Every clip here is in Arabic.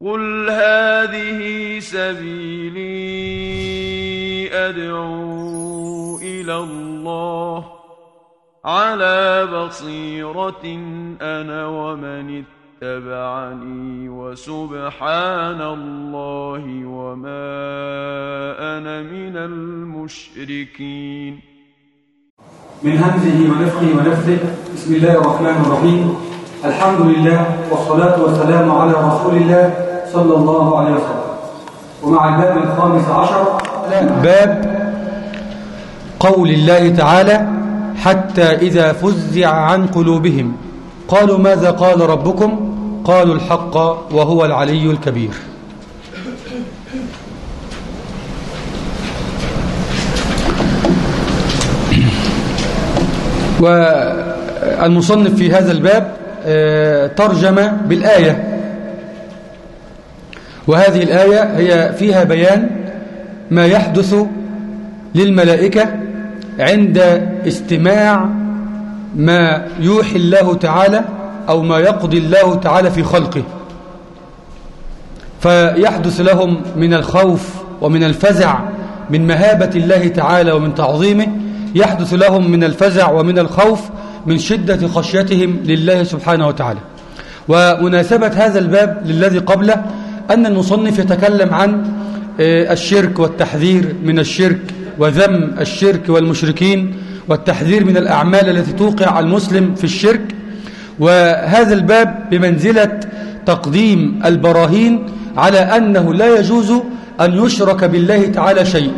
قل هذه سبيلي أدعو إلى الله على بصيرة أنا ومن اتبعني وسبحان الله وما أنا من المشركين. من همزه ونفخه ونفثه بسم الله الرحمن الرحيم. الحمد لله والصلاة والسلام على رسول الله صلى الله عليه وسلم. ومع الباب الخامس عشر باب قول الله تعالى حتى إذا فزع عن قلوبهم. قالوا ماذا قال ربكم؟ قالوا الحق وهو العلي الكبير. والمصنف في هذا الباب ترجم بالآية. وهذه الآية هي فيها بيان ما يحدث للملائكة عند استماع ما يوحي الله تعالى أو ما يقضي الله تعالى في خلقه. فيحدث لهم من الخوف ومن الفزع من مهابة الله تعالى ومن تعظيمه. يحدث لهم من الفزع ومن الخوف من شدة خشيتهم لله سبحانه وتعالى. ومناسبة هذا الباب للذي قبله أن المصنف يتكلم عن الشرك والتحذير من الشرك وذم الشرك والمشركين والتحذير من الأعمال التي توقع المسلم في الشرك. وهذا الباب بمنزلة تقديم البراهين على أنه لا يجوز أن يشرك بالله تعالى شيء.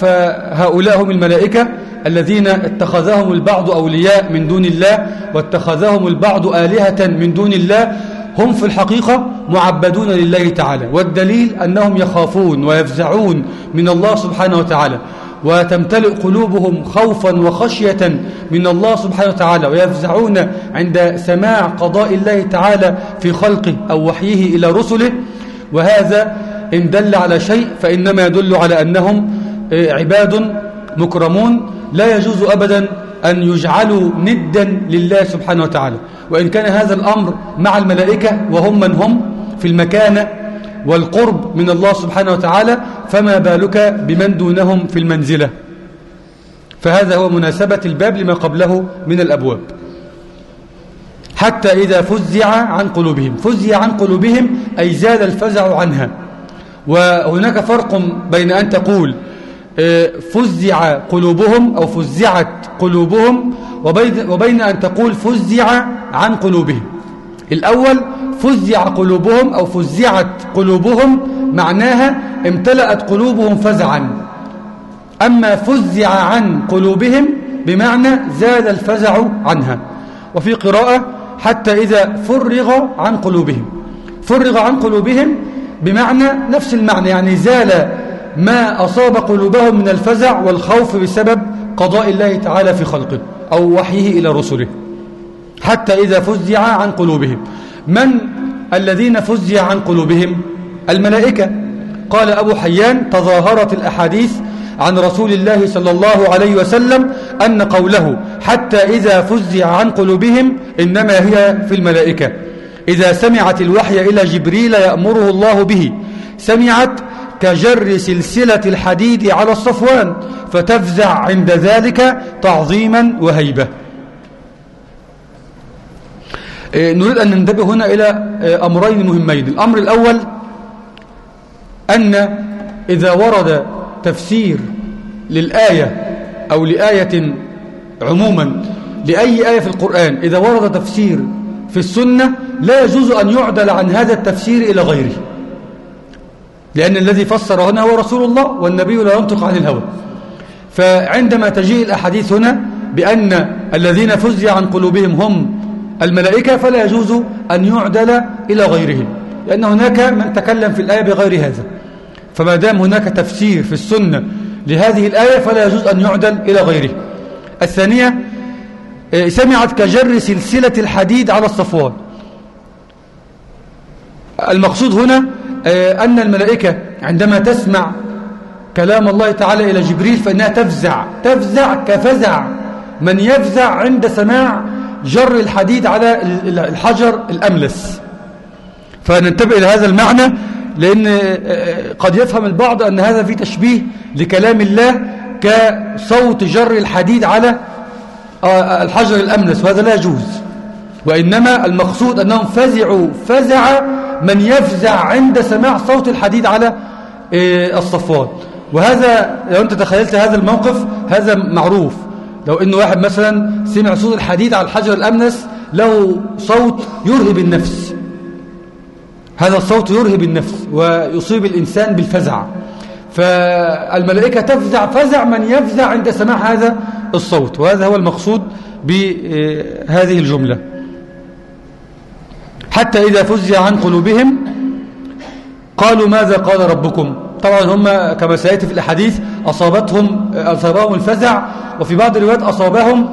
فهؤلاء هم الملائكة الذين اتخذهم البعض أولياء من دون الله واتخذهم البعض آلهة من دون الله هم في الحقيقة معبدون لله تعالى والدليل أنهم يخافون ويفزعون من الله سبحانه وتعالى وتمتلئ قلوبهم خوفا وخشية من الله سبحانه وتعالى ويفزعون عند سماع قضاء الله تعالى في خلقه أو وحيه إلى رسله وهذا إن دل على شيء فإنما يدل على أنهم عباد مكرمون لا يجوز أبدا أن يجعلوا ندا لله سبحانه وتعالى. وإن كان هذا الأمر مع الملائكة وهم من هم في المكانة والقرب من الله سبحانه وتعالى فما بالك بمن دونهم في المنزلة؟ فهذا هو مناسبة الباب لما قبله من الأبواب. حتى إذا فزع عن قلوبهم. فزع عن قلوبهم أي زال الفزع عنها. وهناك فرق بين أن تقول فزع قلوبهم أو فزعت قلوبهم وبين, وبين أن تقول فزع عن قلوبهم. الأول فزع قلوبهم أو فزعت قلوبهم معناها امتلأت قلوبهم فزعا. أما فزع عن قلوبهم بمعنى زاد الفزع عنها. وفي قراءة حتى إذا فرغ عن قلوبهم. فرغ عن قلوبهم بمعنى نفس المعنى يعني زال ما أصاب قلوبهم من الفزع والخوف بسبب قضاء الله تعالى في خلقه أو وحيه إلى رسله حتى إذا فزع عن قلوبهم. من الذين فزع عن قلوبهم؟ الملائكة. قال أبو حيان تظاهرت الأحاديث عن رسول الله صلى الله عليه وسلم أن قوله حتى إذا فزع عن قلوبهم إنما هي في الملائكة. إذا سمعت الوحي إلى جبريل يأمره الله به سمعت كجر سلسلة الحديد على الصفوان فتفزع عند ذلك تعظيما وهيبة. نريد أن ننتبه هنا إلى أمرين مهمين. الأمر الأول أن إذا ورد تفسير للآية أو لآية عموما لأي آية في القرآن إذا ورد تفسير في السنة لا يجوز أن يعدل عن هذا التفسير إلى غيره. لأن الذي فسر هنا هو رسول الله والنبي لا ينطق عن الهوى. فعندما تجيء الأحاديث هنا بأن الذين فزع عن قلوبهم هم الملائكة فلا يجوز أن يعدل إلى غيرهم لأن هناك من تكلم في الآية بغير هذا. فما دام هناك تفسير في السنة لهذه الآية فلا يجوز أن يعدل إلى غيره. الثانية سمعت كجر سلسلة الحديد على الصفوان. المقصود هنا أن الملائكة عندما تسمع كلام الله تعالى إلى جبريل فإنها تفزع تفزع كفزع. من يفزع عند سماع جر الحديد على الحجر الأملس. فننتبه إلى هذا المعنى لأن قد يفهم البعض أن هذا في تشبيه لكلام الله كصوت جر الحديد على الحجر الأمنس وهذا لا يجوز. وإنما المقصود أنهم فزعوا فزع من يفزع عند سماع صوت الحديد على الصفوان. وهذا لو أنت تخيلت هذا الموقف هذا معروف. لو أنه واحد مثلا سمع صوت الحديد على الحجر الأمنس له صوت يرهب النفس. هذا الصوت يرهب النفس ويصيب الإنسان بالفزع. فالملائكة تفزع فزع من يفزع عند سماع هذا الصوت. وهذا هو المقصود بهذه الجملة. حتى إذا فزع عن قلوبهم قالوا ماذا قال ربكم؟ طبعا هم كما سيأتي في الأحاديث أصابتهم أصابهم الفزع وفي بعض الروايات أصابهم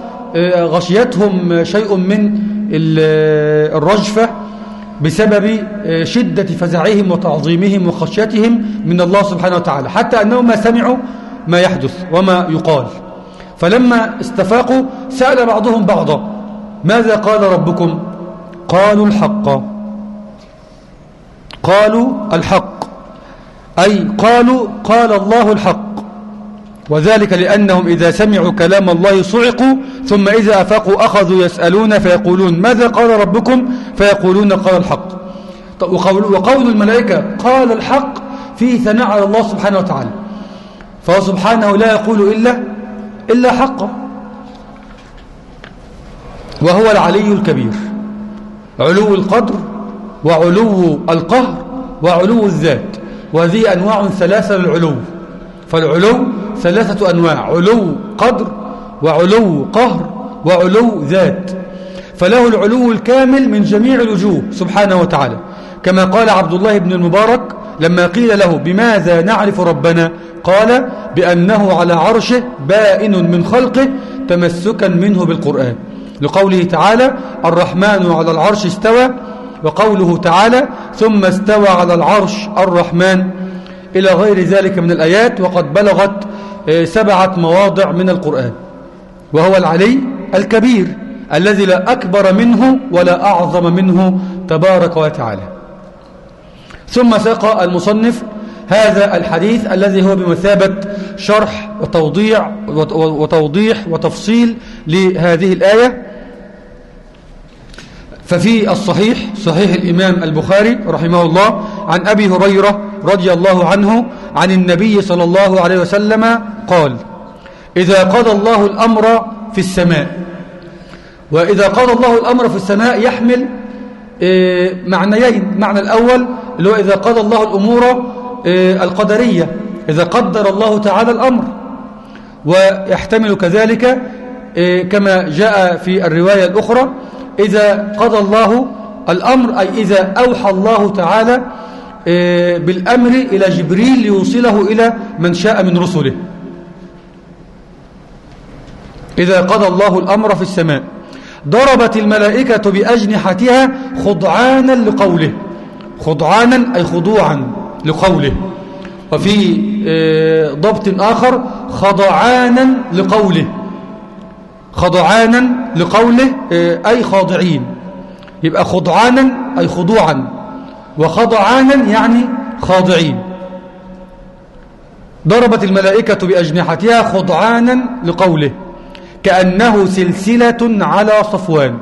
غشيتهم شيء من الرجفة بسبب شدة فزعهم وتعظيمهم وخشيتهم من الله سبحانه وتعالى حتى أنهم ما سمعوا ما يحدث وما يقال. فلما استفاقوا سأل بعضهم بعضا ماذا قال ربكم؟ قالوا الحق. قالوا الحق. أي قالوا قال الله الحق. وذلك لأنهم إذا سمعوا كلام الله صعقوا ثم إذا أفاقوا أخذوا يسألون فيقولون ماذا قال ربكم؟ فيقولون قال الحق. وقول, الملائكة قال الحق فيه ثناء على الله سبحانه وتعالى. فهو سبحانه لا يقول إلا إلا حقا وهو العلي الكبير. علو القدر وعلو القهر وعلو الذات وهذه أنواع ثلاثة للعلو. فالعلو ثلاثة أنواع علو قدر وعلو قهر وعلو ذات. فله العلو الكامل من جميع الوجوه سبحانه وتعالى. كما قال عبد الله بن المبارك لما قيل له بماذا نعرف ربنا؟ قال بأنه على عرشه بائن من خلقه تمسكا منه بالقرآن. لقوله تعالى الرحمن على العرش استوى وقوله تعالى ثم استوى على العرش الرحمن. إلى غير ذلك من الآيات وقد بلغت سبعة مواضع من القرآن. وهو العلي الكبير الذي لا أكبر منه ولا أعظم منه تبارك وتعالى. ثم ساق المصنف هذا الحديث الذي هو بمثابة شرح وتوضيع وتوضيح وتفصيل لهذه الآية. ففي الصحيح صحيح الإمام البخاري رحمه الله عن أبي هريرة رضي الله عنه عن النبي صلى الله عليه وسلم قال إذا قضى الله الأمر في السماء. وإذا قضى الله الأمر في السماء يحمل معنيين معنى الأول اللي هو إذا قضى الله الأمور القدرية إذا قدر الله تعالى الأمر. ويحتمل كذلك كما جاء في الرواية الأخرى إذا قضى الله الأمر أي إذا أوحى الله تعالى بالأمر إلى جبريل ليوصله إلى من شاء من رسله. إذا قضى الله الأمر في السماء ضربت الملائكة بأجنحتها خضعانا لقوله. خضعانا أي خضوعا لقوله. وفي ضبط آخر خضعانا لقوله. خضعانا لقوله أي خاضعين. يبقى خضعانا أي خضوعا. وخضعانا يعني خاضعين. ضربت الملائكة بأجنحتها خضعانا لقوله كأنه سلسلة على صفوان.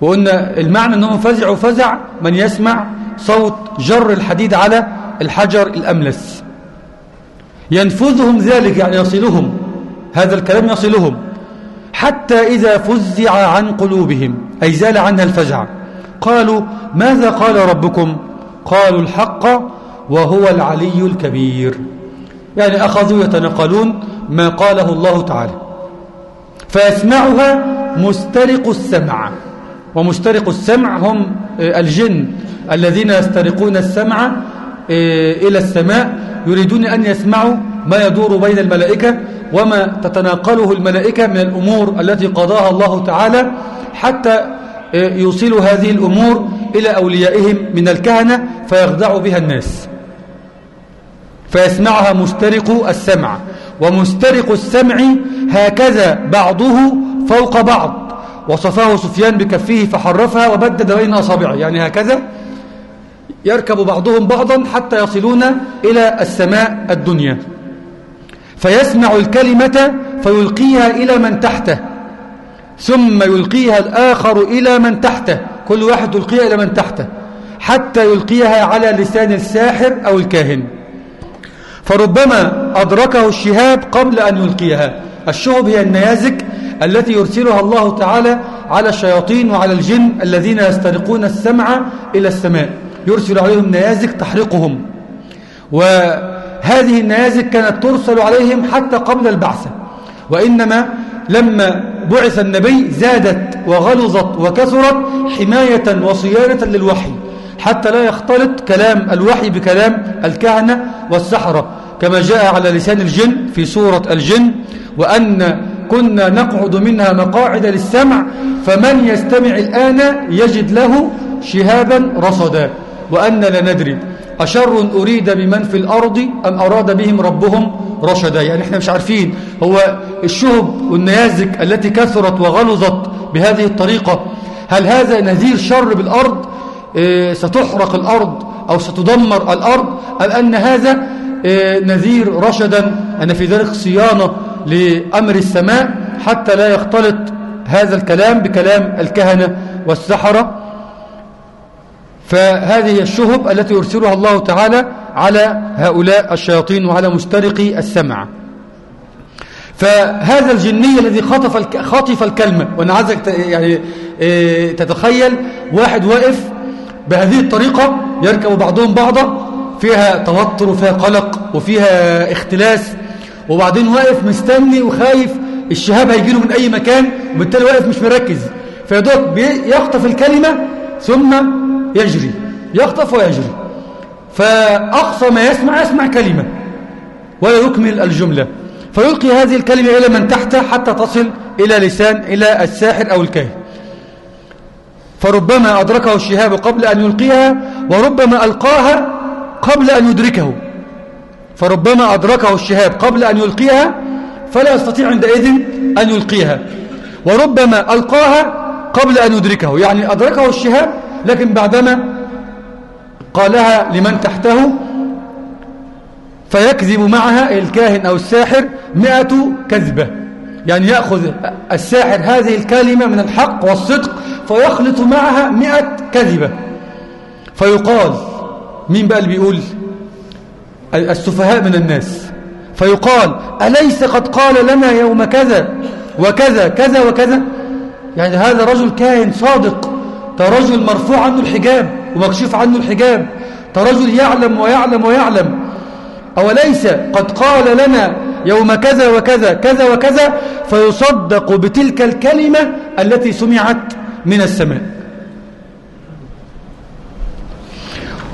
وقلنا المعنى أنهم فزعوا فزع من يسمع صوت جر الحديد على الحجر الأملس. ينفذهم ذلك يعني يصلهم. هذا الكلام يصلهم. حتى إذا فزع عن قلوبهم أي زال عنها الفزع. قالوا ماذا قال ربكم؟ قالوا الحق وهو العلي الكبير. يعني أخذوا يتنقلون ما قاله الله تعالى. فيسمعها مسترق السمع. ومسترق السمع هم الجن الذين يسترقون السمع إلى السماء يريدون أن يسمعوا ما يدور بين الملائكة وما تتناقله الملائكة من الأمور التي قضاها الله تعالى حتى يوصلوا هذه الأمور إلى أوليائهم من الكهنة فيخدعوا بها الناس. فيسمعها مسترق السمع. ومسترق السمع هكذا بعضه فوق بعض. وصفاه سفيان بكفه فحرفها وبدد بين أصابعه. يعني هكذا يركب بعضهم بعضا حتى يصلون إلى السماء الدنيا. فيسمع الكلمة فيلقيها إلى من تحته ثم يلقيها الآخر إلى من تحته كل واحد يلقيها إلى من تحته حتى يلقيها على لسان الساحر أو الكاهن. فربما أدركه الشهاب قبل أن يلقيها. الشهب هي النيازك التي يرسلها الله تعالى على الشياطين وعلى الجن الذين يسترقون السمع إلى السماء. يرسل عليهم نيازك تحرقهم. وهذه النيازك كانت ترسل عليهم حتى قبل البعثة. وإنما لما بعث النبي زادت وغلظت وكثرت حماية وصيانة للوحي حتى لا يختلط كلام الوحي بكلام الكهنة والسحرة كما جاء على لسان الجن في سورة الجن وأن كنا نقعد منها مقاعد للسمع فمن يستمع الآن يجد له شهابا رصدا. وأن لا ندري أشر أريد بمن في الأرض أم أراد بهم ربهم رشدا؟ يعني إحنا مش عارفين. هو الشهب والنيازك التي كثرت وغلظت بهذه الطريقة هل هذا نذير شر بالأرض؟ إيه ستحرق الأرض أو ستدمر الأرض؟ أم أن هذا إيه نذير رشدا؟ أن في ذلك صيانة لأمر السماء حتى لا يختلط هذا الكلام بكلام الكهنة والسحرة. فهذه الشهب التي يرسلها الله تعالى على هؤلاء الشياطين وعلى مسترقي السمع. فهذا الجني الذي خطف خطف الكلمة وأنا عايزك يعني تتخيل واحد واقف بهذه الطريقة يركب بعضهم بعضا فيها توتر وفيها قلق وفيها اختلاس وبعدين واقف مستني وخايف الشهاب هيجيله من أي مكان وبالتالي واقف مش مركز. فيدوك يخطف الكلمة ثم يجري يخطف ويجري. فأقصى ما يسمع يسمع كلمة ولا يكمل الجملة. فيلقي هذه الكلمة إلى من تحته حتى تصل إلى لسان إلى الساحر أو الكاهن. فربما أدركه الشهاب قبل أن يلقيها وربما ألقاها قبل أن يدركه. فربما أدركه الشهاب قبل أن يلقيها فلا يستطيع عندئذ أن يلقيها. وربما ألقاها قبل أن يدركه. يعني أدركه الشهاب لكن بعدما قالها لمن تحته فيكذب معها الكاهن أو الساحر مئة كذبة. يعني يأخذ الساحر هذه الكلمة من الحق والصدق فيخلط معها مئة كذبة. فيقال مين بقى اللي بيقول؟ السفهاء من الناس. فيقال أليس قد قال لنا يوم كذا وكذا كذا وكذا؟ يعني هذا رجل كاهن صادق. ده رجل مرفوع عنه الحجاب ومكشوف عنه الحجاب. ده رجل يعلم ويعلم ويعلم. أوليس قد قال لنا يوم كذا وكذا كذا وكذا فيصدق بتلك الكلمة التي سمعت من السماء.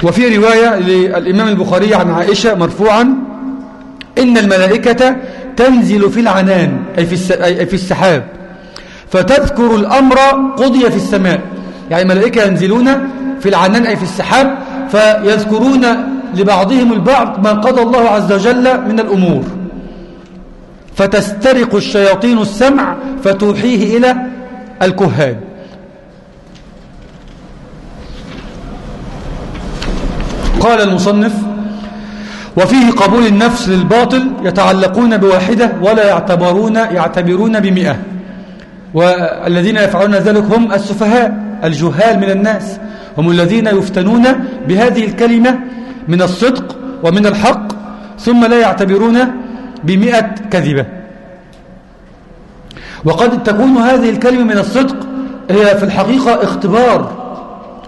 وفي رواية للإمام البخاري عن عائشة مرفوعا إن الملائكة تنزل في العنان أي في السحاب فتذكر الأمر قضي في السماء. يعني الملائكة ينزلون في العنان أي في السحاب فيذكرون لبعضهم البعض ما قضى الله عز وجل من الأمور. فتسترق الشياطين السمع فتوحيه إلى الكهان. قال المصنف وفيه قبول النفس للباطل يتعلقون بواحدة ولا يعتبرون يعتبرون بمئة. والذين يفعلون ذلك هم السفهاء. الجهال من الناس. هم الذين يفتنون بهذه الكلمة من الصدق ومن الحق ثم لا يعتبرون بمئة كذبة. وقد تكون هذه الكلمة من الصدق هي في الحقيقة اختبار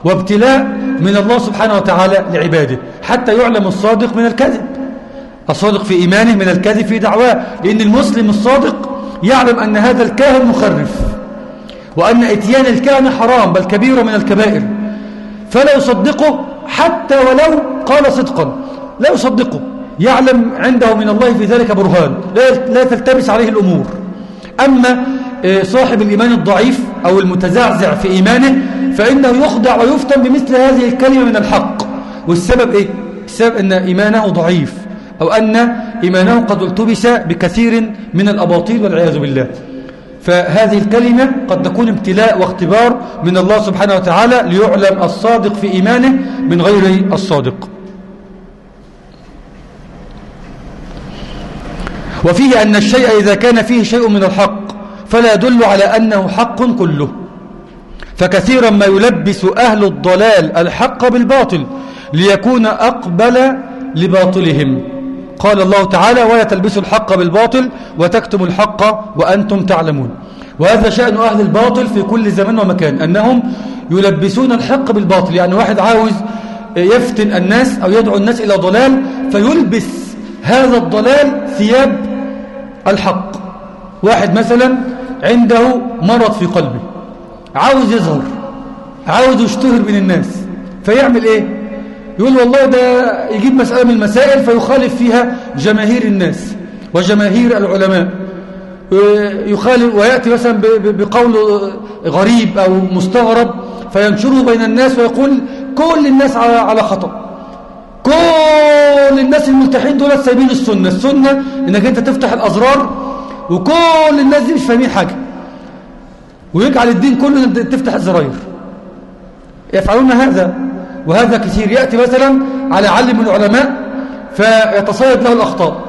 وابتلاء من الله سبحانه وتعالى لعباده حتى يعلم الصادق من الكذب. الصادق في إيمانه من الكذب في دعواه لأن المسلم الصادق يعلم أن هذا الكاهن مخرف. وأن إتيان الكهنة حرام بل كبيرة من الكبائر. فلا يصدقه حتى ولو قال صدقا. لا يصدقه. يعلم عنده من الله في ذلك برهان. لا تلتبس عليه الأمور. أما صاحب الإيمان الضعيف أو المتزعزع في إيمانه فإنه يخدع ويفتن بمثل هذه الكلمة من الحق. والسبب إيه؟ السبب أن إيمانه ضعيف أو أن إيمانه قد التبس بكثير من الأباطيل والعياذ بالله. فهذه الكلمة قد تكون ابتلاء واختبار من الله سبحانه وتعالى ليعلم الصادق في إيمانه من غير الصادق. وفيه أن الشيء إذا كان فيه شيء من الحق فلا يدل على أنه حق كله. فكثيرا ما يلبس أهل الضلال الحق بالباطل ليكون أقبل لباطلهم. قال الله تعالى ولا تلبسوا الحق بالباطل وتكتموا الحق وأنتم تعلمون. وهذا شأن أهل الباطل في كل زمان ومكان أنهم يلبسون الحق بالباطل يعني واحد عاوز يفتن الناس أو يدعو الناس إلى ضلال فيلبس هذا الضلال ثياب الحق. واحد مثلا عنده مرض في قلبه عاوز يظهر عاوز يشتهر بين الناس فيعمل إيه؟ يقول والله ده يجيب مسألة من المسائل فيخالف فيها جماهير الناس وجماهير العلماء. يخالف ويأتي مثلا بقول غريب أو مستغرب فينشره بين الناس ويقول كل الناس على خطأ. كل الناس الملتحين دول سبيل السنة. السنة إنك أنت تفتح الأزرار وكل الناس دي مش فاهمين حاجة. ويجعل الدين كله تفتح الزراير. يفعلون هذا. وهذا كثير. يأتي مثلا على علم من العلماء فيتصيد له الأخطاء.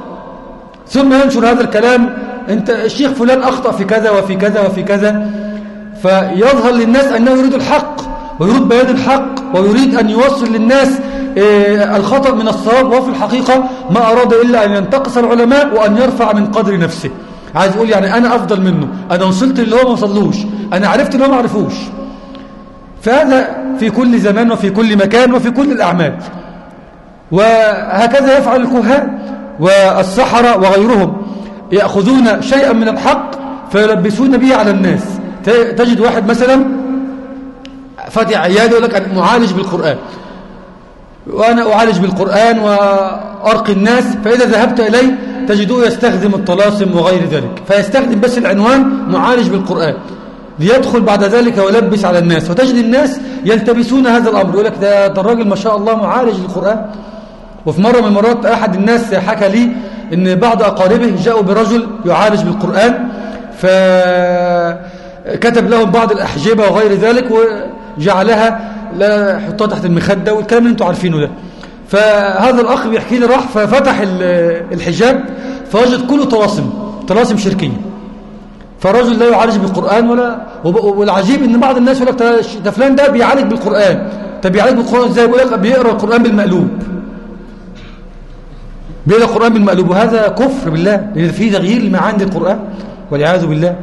ثم ينشر هذا الكلام انت الشيخ فلان أخطأ في كذا وفي كذا وفي كذا فيظهر للناس أنه يريد الحق ويريد بيان الحق ويريد أن يوصل للناس آه، الخطأ من الصواب. وفي الحقيقة ما أراد إلا أن ينتقص العلماء وأن يرفع من قدر نفسه. عايز يقول يعني أنا أفضل منه أنا وصلت اللي هو ما وصلوش أنا عرفت اللي هو ما عرفوش. فهذا في كل زمان وفي كل مكان وفي كل الأعمال. وهكذا يفعل الكهان والسحرة وغيرهم. يأخذون شيئا من الحق فيلبسون به على الناس. تجد واحد مثلا فاتح عياده يقول لك أنا معالج بالقرآن. وأنا أعالج بالقرآن وأرقي الناس فإذا ذهبت إليه تجدوه يستخدم الطلاسم وغير ذلك. فيستخدم بس العنوان معالج بالقرآن. ليدخل بعد ذلك ويلبس على الناس. وتجد الناس يلتبسون هذا الأمر. يقول لك ده, ده الراجل ما شاء الله معالج للقرآن. وفي مرة من المرات أحد الناس حكى لي أن بعض أقاربه جاءوا برجل يعالج بالقرآن فكتب لهم بعض الأحجبة وغير ذلك وجعلها لا حطها تحت المخدة والكلام اللي أنتم عارفينه ده. فهذا الأخ بيحكي لي راح ففتح الحجاب فوجد كله طلاسم طلاسم شركية فالرجل لا يعالج بالقرآن ولا والعجيب إن بعض الناس يقول لك ده فلان ده بيعالج بالقرآن. طب بيعالج بالقرآن إزاي؟ بيقول لك بيقرأ القرآن بالمقلوب. بيقرأ القرآن بالمقلوب. وهذا كفر بالله. لأن في تغيير لمعاني القرآن. والعياذ بالله.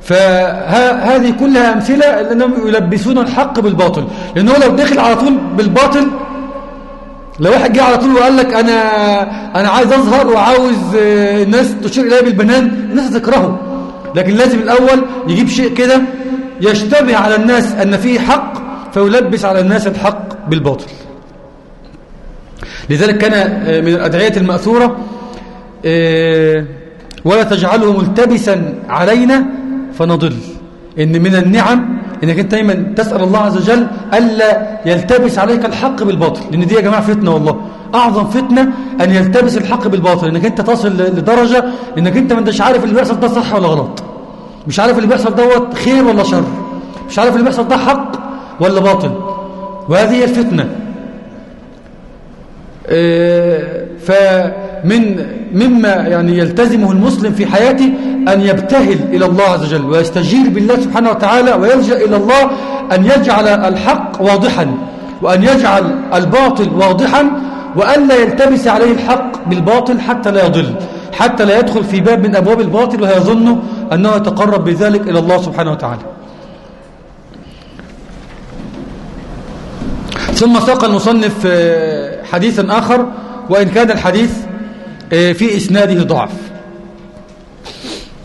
فهذه كلها أمثلة لأنهم يلبسون الحق بالباطل. لأنه لو دخل على طول بالباطل لو واحد جه على طول وقال لك أنا أنا عايز أظهر وعاوز الناس تشير إليه بالبنان الناس تكرهه لكن لازم الأول يجيب شيء كده يشتبه على الناس أن فيه حق فيلبس على الناس الحق بالباطل. لذلك كان من الأدعية المأثورة ولا تجعله ملتبسا علينا فنضل. إن من النعم إنك أنت دايما تسأل الله عز وجل ألا يلتبس عليك الحق بالباطل. لأن دي يا جماعة فتنة والله. أعظم فتنة أن يلتبس الحق بالباطل إنك أنت تصل لدرجة إنك أنت ما انتش عارف اللي بيحصل ده صح ولا غلط. مش عارف اللي بيحصل دوت خير ولا شر. مش عارف اللي بيحصل ده حق ولا باطل. وهذه هي الفتنة. آه، فمن مما يعني يلتزمه المسلم في حياته أن يبتهل إلى الله عز وجل ويستجير بالله سبحانه وتعالى ويلجأ إلى الله أن يجعل الحق واضحا وأن يجعل الباطل واضحا وأن لا يلتبس عليه الحق بالباطل حتى لا يضل حتى لا يدخل في باب من أبواب الباطل ويظن أنه يتقرب بذلك إلى الله سبحانه وتعالى. ثم ساق المصنف آه، حديثا آخر وإن كان الحديث آه، في إسناده ضعف.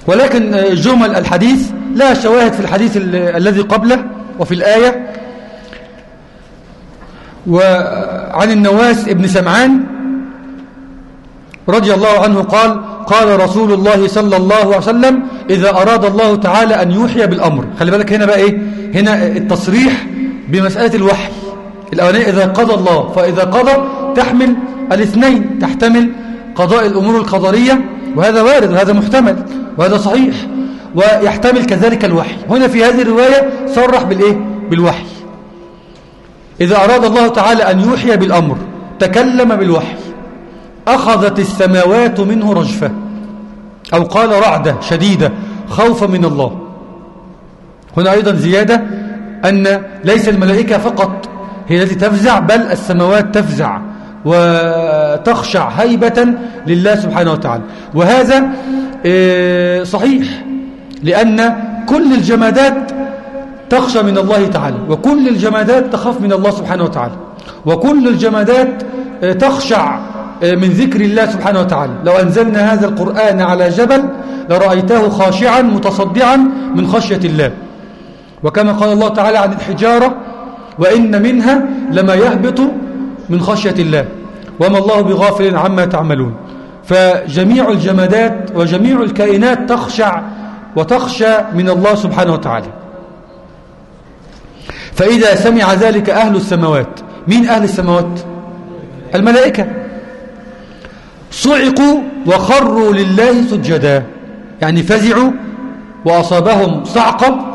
ولكن آه، جمل الحديث لا شواهد في الحديث الذي قبله وفي الآية. وعن النواس ابن سمعان رضي الله عنه قال قال رسول الله صلى الله عليه وسلم إذا أراد الله تعالى أن يوحي بالأمر. خلي بالك هنا بقى إيه؟ هنا التصريح بمسألة الوحي. الأولانية إذا قضى الله. فإذا قضى تحمل الاثنين تحتمل قضاء الأمور القدرية وهذا وارد وهذا محتمل وهذا صحيح ويحتمل كذلك الوحي. هنا في هذه الرواية صرح بالإيه؟ بالوحي. إذا أراد الله تعالى أن يوحي بالأمر تكلم بالوحي. أخذت السماوات منه رجفة. أو قال رعدة شديدة خوفا من الله. هنا أيضا زيادة أن ليس الملائكة فقط هي التي تفزع بل السماوات تفزع وتخشع هيبة لله سبحانه وتعالى. وهذا آه، صحيح لأن كل الجمادات تخشى من الله تعالى وكل الجمادات تخاف من الله سبحانه وتعالى وكل الجمادات آه، تخشع آه، من ذكر الله سبحانه وتعالى. لو أنزلنا هذا القرآن على جبل لرأيته خاشعا متصدعا من خشية الله. وكما قال الله تعالى عن الحجارة وإن منها لما يهبط من خشية الله. وما الله بغافل عما تعملون. فجميع الجمادات وجميع الكائنات تخشع وتخشى من الله سبحانه وتعالى. فإذا سمع ذلك أهل السماوات مين أهل السماوات؟ الملائكة. صعقوا وخروا لله سجدا يعني فزعوا وأصابهم صعقة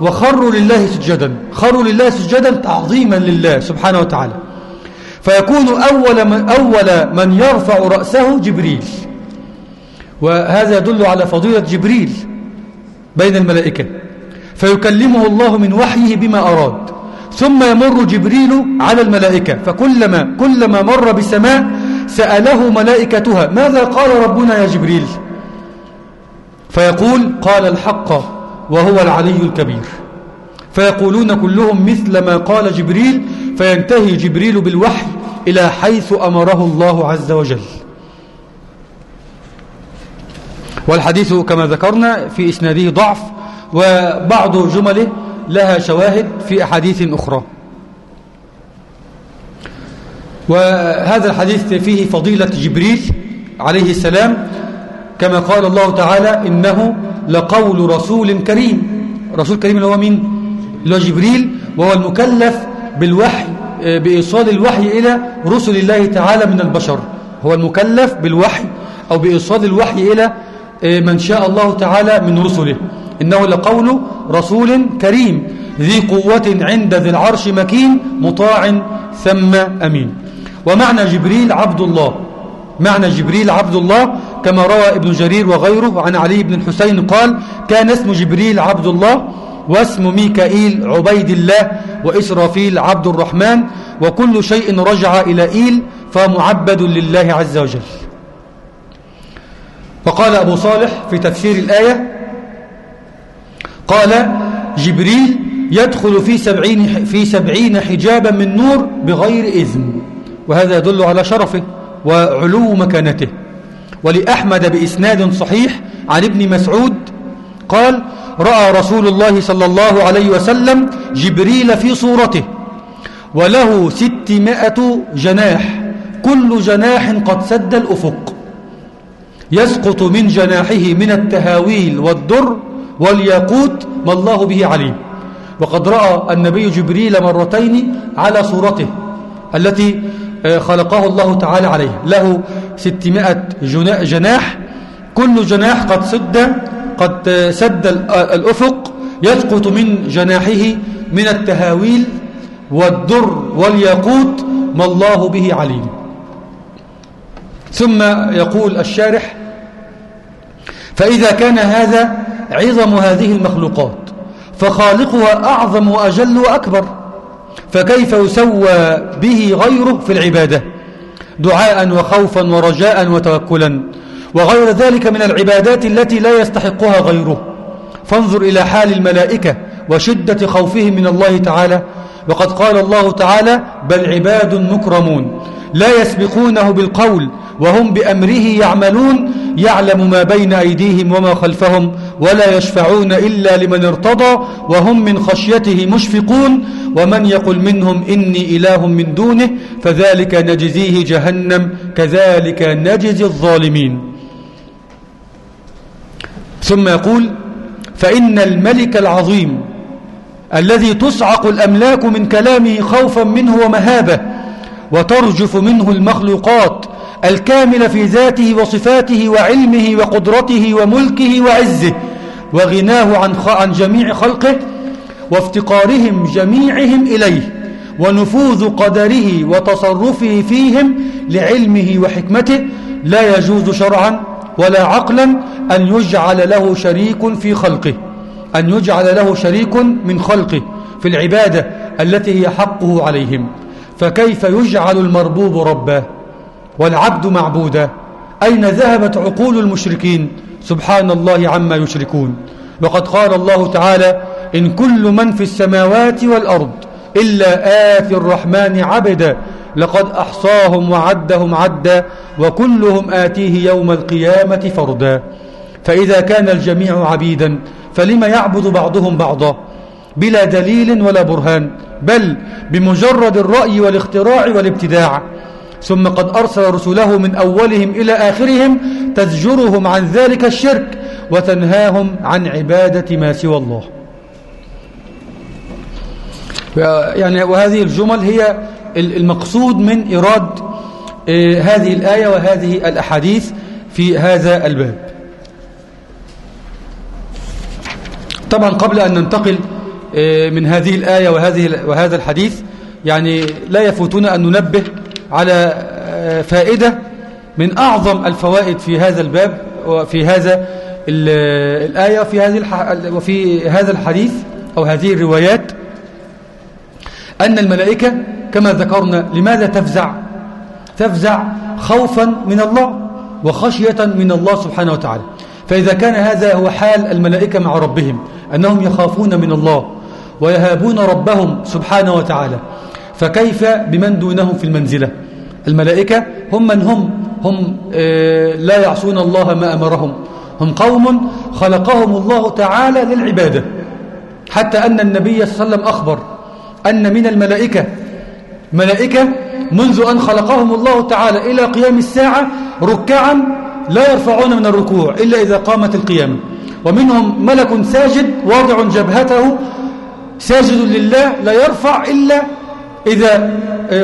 وخروا لله سجدا خروا لله سجدا تعظيما لله سبحانه وتعالى. فيكون أول من, أول من يرفع رأسه جبريل. وهذا يدل على فضيلة جبريل بين الملائكة. فيكلمه الله من وحيه بما أراد. ثم يمر جبريل على الملائكة فكلما كلما مر بسماء سأله ملائكتها ماذا قال ربنا يا جبريل؟ فيقول قال الحق وهو العلي الكبير. فيقولون كلهم مثل ما قال جبريل فينتهي جبريل بالوحي إلى حيث أمره الله عز وجل. والحديث كما ذكرنا في إسناده ضعف وبعض جمله لها شواهد في أحاديث أخرى. وهذا الحديث فيه فضيلة جبريل عليه السلام كما قال الله تعالى إنه لقول رسول كريم. رسول كريم اللي هو مين؟ اللي هو جبريل وهو المكلف بالوحي بإيصال الوحي إلى رسل الله تعالى من البشر. هو المكلف بالوحي أو بإيصال الوحي إلى من شاء الله تعالى من رسله. إنه لقول رسول كريم ذي قوة عند ذي العرش مكين مطاع ثم أمين. ومعنى جبريل عبد الله معنى جبريل عبد الله كما روى ابن جرير وغيره عن علي بن الحسين قال كان اسم جبريل عبد الله واسم ميكائيل عبيد الله وإسرافيل عبد الرحمن وكل شيء رجع إلى إيل فمعبد لله عز وجل. وقال أبو صالح في تفسير الآية قال جبريل يدخل في سبعين, في سبعين حجابا من نور بغير إذن وهذا يدل على شرفه وعلو مكانته. ولأحمد بإسناد صحيح عن ابن مسعود قال رأى رسول الله صلى الله عليه وسلم جبريل في صورته وله ستمائة جناح كل جناح قد سد الأفق يسقط من جناحه من التهاويل والدر والياقوت ما الله به عليم. وقد رأى النبي جبريل مرتين على صورته التي آه، خلقه الله تعالى عليه. له ستمائة جناح. كل جناح قد سد قد سد الأفق يسقط من جناحه من التهاويل والدر والياقوت ما الله به عليم. ثم يقول الشارح فإذا كان هذا عظم هذه المخلوقات فخالقها أعظم وأجل وأكبر فكيف يسوى به غيره في العبادة؟ دعاء وخوفا ورجاء وتوكلا وغير ذلك من العبادات التي لا يستحقها غيره. فانظر إلى حال الملائكة وشدة خوفهم من الله تعالى. وقد قال الله تعالى بل عباد مكرمون لا يسبقونه بالقول وهم بأمره يعملون يعلم ما بين أيديهم وما خلفهم ولا يشفعون إلا لمن ارتضى وهم من خشيته مشفقون ومن يقل منهم إني إله من دونه فذلك نجزيه جهنم كذلك نجزي الظالمين. ثم يقول فإن الملك العظيم الذي تصعق الأملاك من كلامه خوفا منه ومهابة وترجف منه المخلوقات الكامل في ذاته وصفاته وعلمه وقدرته وملكه وعزه وغناه عن, عن جميع خلقه وافتقارهم جميعهم إليه ونفوذ قدره وتصرفه فيهم لعلمه وحكمته لا يجوز شرعا ولا عقلا أن يجعل له شريك في خلقه أن يجعل له شريك من خلقه في العبادة التي هي حقه عليهم. فكيف يجعل المربوب ربا والعبد معبودا؟ أين ذهبت عقول المشركين؟ سبحان الله عما يشركون. وقد قال الله تعالى إن كل من في السماوات والأرض إلا آتي الرحمن عبدا لقد أحصاهم وعدهم عدا وكلهم آتيه يوم القيامة فردا فإذا كان الجميع عبيدا فلما يعبد بعضهم بعضا؟ بلا دليل ولا برهان بل بمجرد الرأي والاختراع والابتداع. ثم قد أرسل رسله من أولهم إلى آخرهم تزجرهم عن ذلك الشرك وتنهاهم عن عبادة ما سوى الله. يعني وهذه الجمل هي المقصود من إيراد آه، هذه الآية وهذه الأحاديث في هذا الباب. طبعا قبل أن ننتقل آه، من هذه الآية وهذه وهذا الحديث يعني لا يفوتنا أن ننبه على آه، فائدة من أعظم الفوائد في هذا الباب وفي هذا الآية وفي هذه وفي هذا الحديث أو هذه الروايات أن الملائكة كما ذكرنا لماذا تفزع؟ تفزع خوفا من الله وخشية من الله سبحانه وتعالى. فإذا كان هذا هو حال الملائكة مع ربهم أنهم يخافون من الله ويهابون ربهم سبحانه وتعالى فكيف بمن دونهم في المنزلة؟ الملائكة هم من هم؟ هم آه، لا يعصون الله ما أمرهم. هم قوم خلقهم الله تعالى للعبادة. حتى أن النبي صلى الله عليه وسلم أخبر أن من الملائكة ملائكة منذ أن خلقهم الله تعالى إلى قيام الساعة ركعا لا يرفعون من الركوع إلا إذا قامت القيامة. ومنهم ملك ساجد واضع جبهته ساجد لله لا يرفع إلا إذا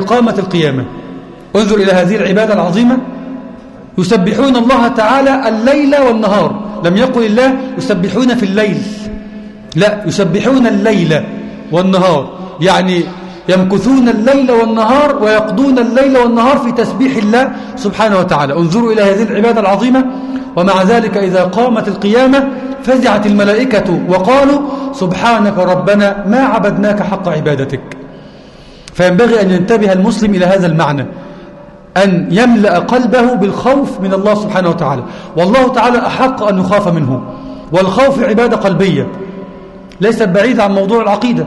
قامت القيامة. انظر إلى هذه العبادة العظيمة. يسبحون الله تعالى الليل والنهار. لم يقل الله يسبحون في الليل. لا يسبحون الليل والنهار. يعني يمكثون الليل والنهار ويقضون الليل والنهار في تسبيح الله سبحانه وتعالى. انظروا إلى هذه العبادة العظيمة. ومع ذلك إذا قامت القيامة فزعت الملائكة وقالوا سبحانك ربنا ما عبدناك حق عبادتك. فينبغي أن ينتبه المسلم إلى هذا المعنى. أن يملأ قلبه بالخوف من الله سبحانه وتعالى. والله تعالى أحق أن يخاف منه. والخوف عبادة قلبية. ليست بعيدة عن موضوع العقيدة.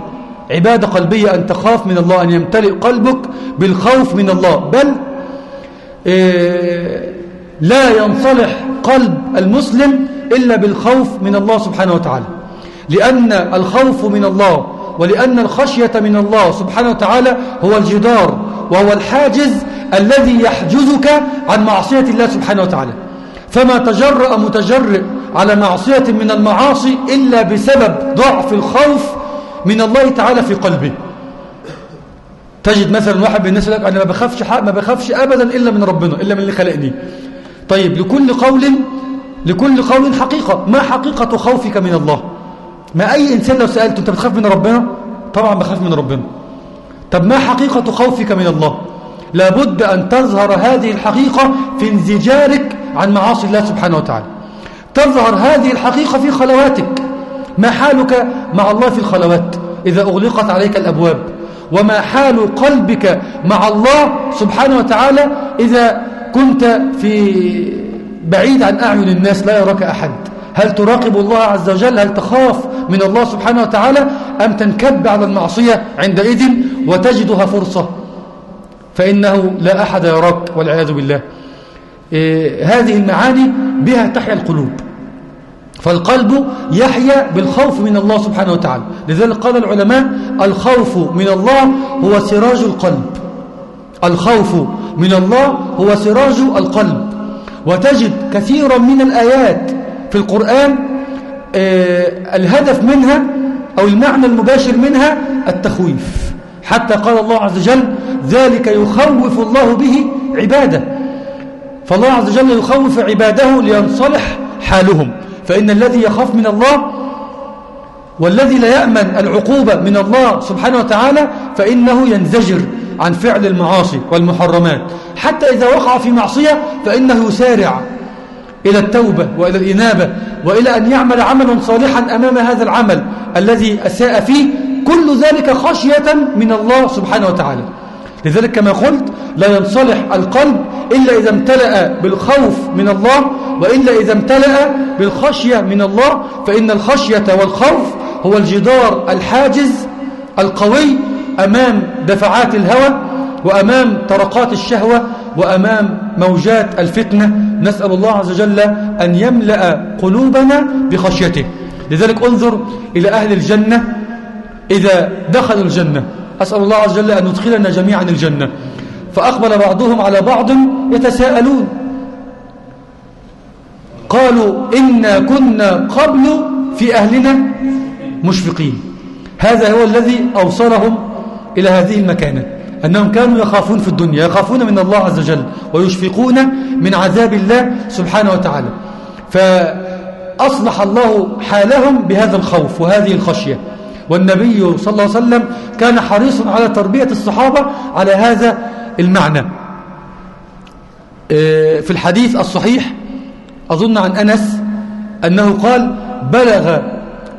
عبادة قلبية أن تخاف من الله أن يمتلئ قلبك بالخوف من الله. بل إيه، لا ينصلح قلب المسلم إلا بالخوف من الله سبحانه وتعالى. لأن الخوف من الله ولأن الخشية من الله سبحانه وتعالى هو الجدار وهو الحاجز الذي يحجزك عن معصية الله سبحانه وتعالى. فما تجرأ متجرئ على معصية من المعاصي إلا بسبب ضعف الخوف من الله تعالى في قلبه. تجد مثلا واحد من الناس يقول أنا ما بخافش ما بخافش أبدا إلا من ربنا إلا من اللي خلقني. طيب لكل قول لكل قول حقيقة. ما حقيقة خوفك من الله؟ ما أي إنسان لو سألته أنت بتخاف من ربنا؟ طبعا بخاف من ربنا. طب ما حقيقة خوفك من الله؟ لابد أن تظهر هذه الحقيقة في انزجارك عن معاصي الله سبحانه وتعالى. تظهر هذه الحقيقة في خلواتك. ما حالك مع الله في الخلوات؟ إذا أغلقت عليك الأبواب. وما حال قلبك مع الله سبحانه وتعالى؟ إذا كنت في بعيد عن أعين الناس لا يراك أحد. هل تراقب الله عز وجل؟ هل تخاف من الله سبحانه وتعالى؟ أم تنكب على المعصية عندئذ وتجدها فرصة؟ فإنه لا أحد يراك والعياذ بالله. إيه هذه المعاني بها تحيا القلوب. فالقلب يحيا بالخوف من الله سبحانه وتعالى. لذلك قال العلماء الخوف من الله هو سراج القلب. الخوف من الله هو سراج القلب. وتجد كثيرا من الآيات في القرآن آه الهدف منها أو المعنى المباشر منها التخويف. حتى قال الله عز وجل ذلك يخوف الله به عباده. فالله عز وجل يخوف عباده لينصلح حالهم. فإن الذي يخاف من الله والذي لا يأمن العقوبة من الله سبحانه وتعالى فإنه ينزجر عن فعل المعاصي والمحرمات. حتى إذا وقع في معصية فإنه يسارع إلى التوبة وإلى الإنابة وإلى أن يعمل عملا صالحا أمام هذا العمل الذي أساء فيه كل ذلك خشية من الله سبحانه وتعالى. لذلك كما قلت لا ينصلح القلب إلا إذا امتلأ بالخوف من الله وإلا إذا امتلأ بالخشية من الله فإن الخشية والخوف هو الجدار الحاجز القوي أمام دفعات الهوى وأمام طرقات الشهوة وأمام موجات الفتنة نسأل الله عز وجل أن يملأ قلوبنا بخشيته. لذلك انظر إلى أهل الجنة إذا دخلوا الجنة. أسأل الله عز وجل أن يدخلنا جميعا الجنة. فأقبل بعضهم على بعض يتساءلون. قالوا إنا كنا قبل في أهلنا مشفقين. هذا هو الذي أوصلهم إلى هذه المكانة. أنهم كانوا يخافون في الدنيا يخافون من الله عز وجل ويشفقون من عذاب الله سبحانه وتعالى. فأصلح الله حالهم بهذا الخوف وهذه الخشية. والنبي صلى الله عليه وسلم كان حريص على تربية الصحابة على هذا المعنى. آه، في الحديث الصحيح أظن عن أنس أنه قال بلغ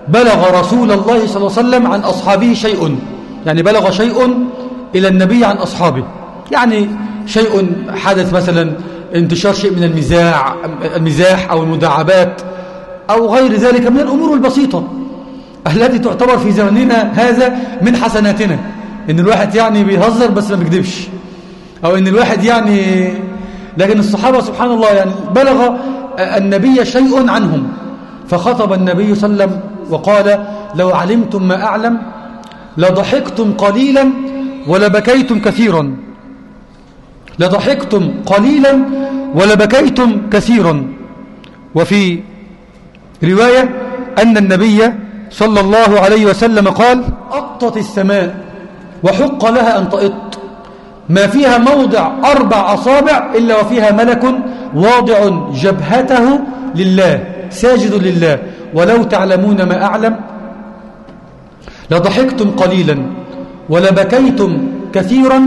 بلغ رسول الله صلى الله عليه وسلم عن أصحابه شيء. يعني بلغ شيء إلى النبي عن أصحابه. يعني شيء حدث مثلا انتشار شيء من المزاح المزاح أو المداعبات أو غير ذلك من الأمور البسيطة التي تعتبر في زمننا هذا من حسناتنا. إن الواحد يعني بيهزر بس ما بيكذبش. أو إن الواحد يعني لكن الصحابة سبحان الله يعني بلغ النبي شيء عنهم. فخطب النبي صلى الله عليه وسلم وقال لو علمتم ما أعلم لضحكتم قليلا ولبكيتم كثيرا. لضحكتم قليلا ولبكيتم كثيرا. وفي رواية أن النبي صلى الله عليه وسلم قال أطت السماء وحق لها أن تأط. ما فيها موضع أربع أصابع إلا وفيها ملك واضع جبهته لله ساجد لله. ولو تعلمون ما أعلم. لضحكتم قليلا ولبكيتم كثيرا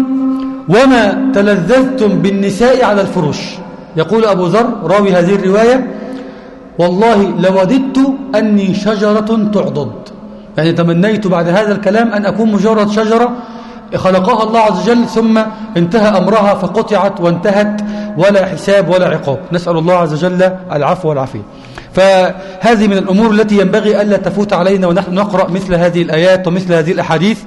وما تلذذتم بالنساء على الفرش. يقول أبو ذر راوي هذه الرواية والله لوددت أني شجرة تعضد. يعني تمنيت بعد هذا الكلام أن أكون مجرد شجرة خلقها الله عز وجل ثم انتهى أمرها فقطعت وانتهت ولا حساب ولا عقاب. نسأل الله عز وجل العفو والعافية. فهذه من الأمور التي ينبغي ألا تفوت علينا ونحن نقرأ مثل هذه الآيات ومثل هذه الأحاديث.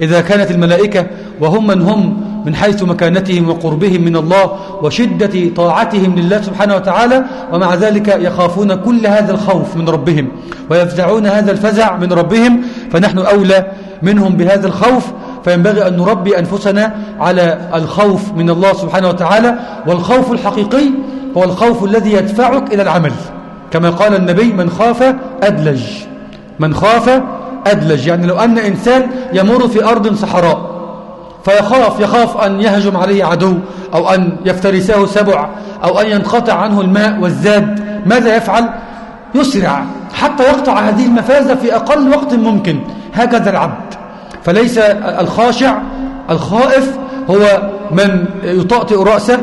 إذا كانت الملائكة وهم من هم من حيث مكانتهم وقربهم من الله وشدة طاعتهم لله سبحانه وتعالى ومع ذلك يخافون كل هذا الخوف من ربهم ويفزعون هذا الفزع من ربهم فنحن أولى منهم بهذا الخوف فينبغي أن نربي أنفسنا على الخوف من الله سبحانه وتعالى والخوف الحقيقي هو الخوف الذي يدفعك إلى العمل. كما قال النبي من خاف أدلج من خاف أدلج. يعني لو أن إنسان يمر في أرض صحراء فيخاف يخاف أن يهجم عليه عدو أو أن يفترسه سبع أو أن ينقطع عنه الماء والزاد ماذا يفعل؟ يسرع. حتى يقطع هذه المفازة في أقل وقت ممكن. هكذا العبد. فليس الخاشع الخائف هو من يطأطئ رأسه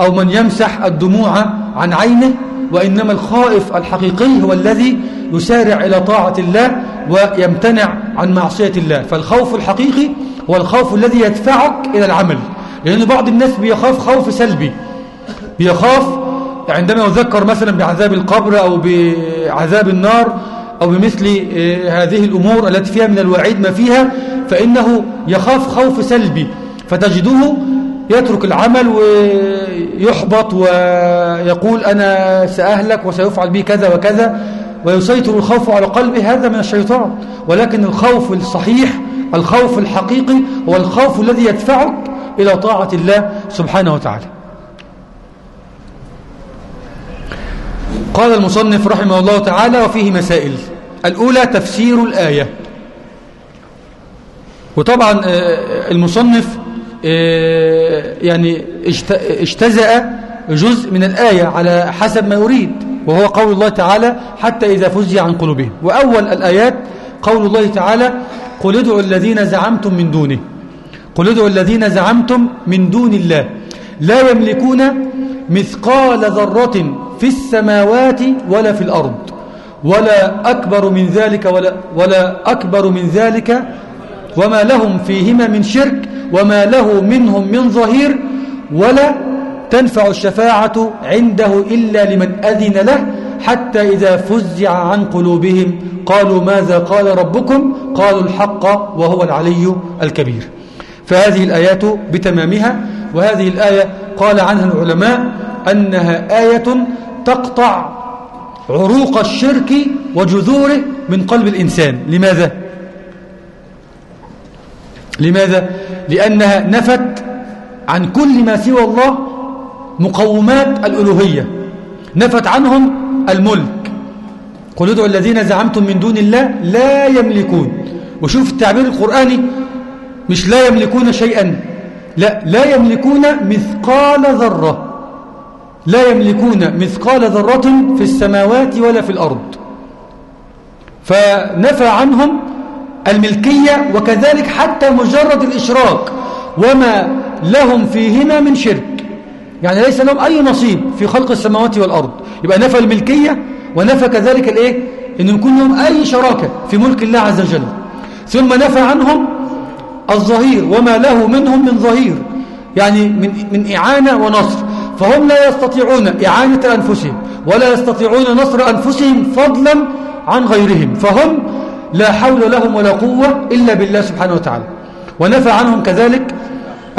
أو من يمسح الدموع عن عينه وإنما الخائف الحقيقي هو الذي يسارع إلى طاعة الله ويمتنع عن معصية الله. فالخوف الحقيقي هو الخوف الذي يدفعك إلى العمل. لأن بعض الناس بيخاف خوف سلبي. بيخاف عندما يذكر مثلا بعذاب القبر أو بعذاب النار أو بمثل آه، هذه الأمور التي فيها من الوعيد ما فيها فإنه يخاف خوف سلبي. فتجده يترك العمل ويحبط ويقول أنا سأهلك وسيفعل بي كذا وكذا. ويسيطر الخوف على قلبه هذا من الشيطان. ولكن الخوف الصحيح الخوف الحقيقي هو الخوف الذي يدفعك إلى طاعة الله سبحانه وتعالى. قال المصنف رحمه الله تعالى وفيه مسائل. الأولى تفسير الآية. وطبعا آه، المصنف آه، يعني اجتزأ جزء من الآية على حسب ما يريد. وهو قول الله تعالى حتى إذا فزع عن قلوبهم. وأول الآيات قول الله تعالى قل ادعوا الذين زعمتم من دونه. قل ادعوا الذين زعمتم من دون الله. لا يملكون مثقال ذرة في السماوات ولا في الأرض. ولا أكبر من ذلك ولا, ولا أكبر من ذلك وما لهم فيهما من شرك وما له منهم من ظهير ولا تنفع الشفاعة عنده إلا لمن أذن له حتى إذا فزع عن قلوبهم قالوا ماذا قال ربكم قالوا الحق وهو العلي الكبير فهذه الآيات بتمامها وهذه الآية قال عنها العلماء أنها آية تقطع عروق الشرك وجذوره من قلب الإنسان لماذا؟ لماذا؟ لأنها نفت عن كل ما سوى الله مقومات الألوهية. نفت عنهم الملك. قل ادعوا الذين زعمتم من دون الله لا يملكون. وشوف التعبير القرآني. مش لا يملكون شيئا. لا لا يملكون مثقال ذرة. لا يملكون مثقال ذرة في السماوات ولا في الأرض. فنفى عنهم الملكية وكذلك حتى مجرد الإشراك. وما لهم فيهما من شرك. يعني ليس لهم أي نصيب في خلق السماوات والأرض. يبقى نفى الملكية ونفى كذلك الإيه؟ إن يكون لهم أي شراكة في ملك الله عز وجل. ثم نفى عنهم الظهير وما له منهم من ظهير. يعني من, من إعانة ونصر. فهم لا يستطيعون إعانة أنفسهم ولا يستطيعون نصر أنفسهم فضلا عن غيرهم. فهم لا حول لهم ولا قوة إلا بالله سبحانه وتعالى. ونفى عنهم كذلك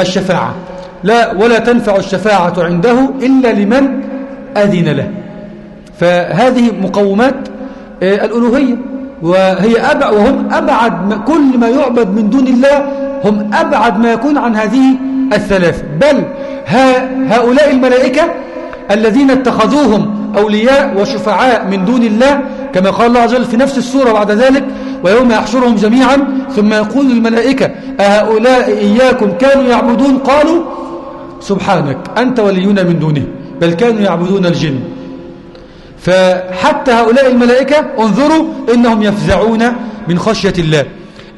الشفاعة. لا ولا تنفع الشفاعة عنده إلا لمن أذن له. فهذه مقومات آه، الألوهية وهي أبع وهم أبعد كل ما يعبد من دون الله هم أبعد ما يكون عن هذه الثلاث. بل هؤلاء الملائكة الذين اتخذوهم أولياء وشفعاء من دون الله كما قال الله عز وجل في نفس السورة بعد ذلك ويوم يحشرهم جميعا ثم يقول الملائكة أهؤلاء إياكم كانوا يعبدون؟ قالوا سبحانك أنت ولينا من دونه بل كانوا يعبدون الجن. فحتى هؤلاء الملائكة انظروا إنهم يفزعون من خشية الله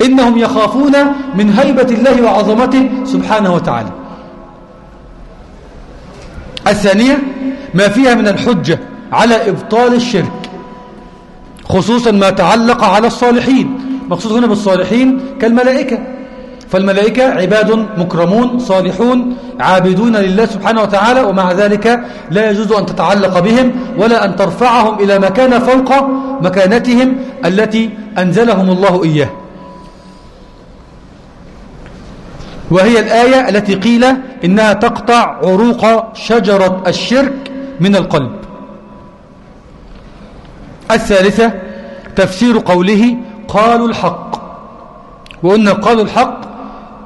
إنهم يخافون من هيبة الله وعظمته سبحانه وتعالى. الثانية ما فيها من الحجة على إبطال الشرك خصوصا ما تعلق على الصالحين. مقصود هنا بالصالحين كالملائكة. فالملائكة عباد مكرمون صالحون عابدون لله سبحانه وتعالى ومع ذلك لا يجوز أن تتعلق بهم ولا أن ترفعهم إلى مكان فوق مكانتهم التي أنزلهم الله إياه. وهي الآية التي قيل إنها تقطع عروق شجرة الشرك من القلب. الثالثة تفسير قوله قالوا الحق. وقلنا قالوا الحق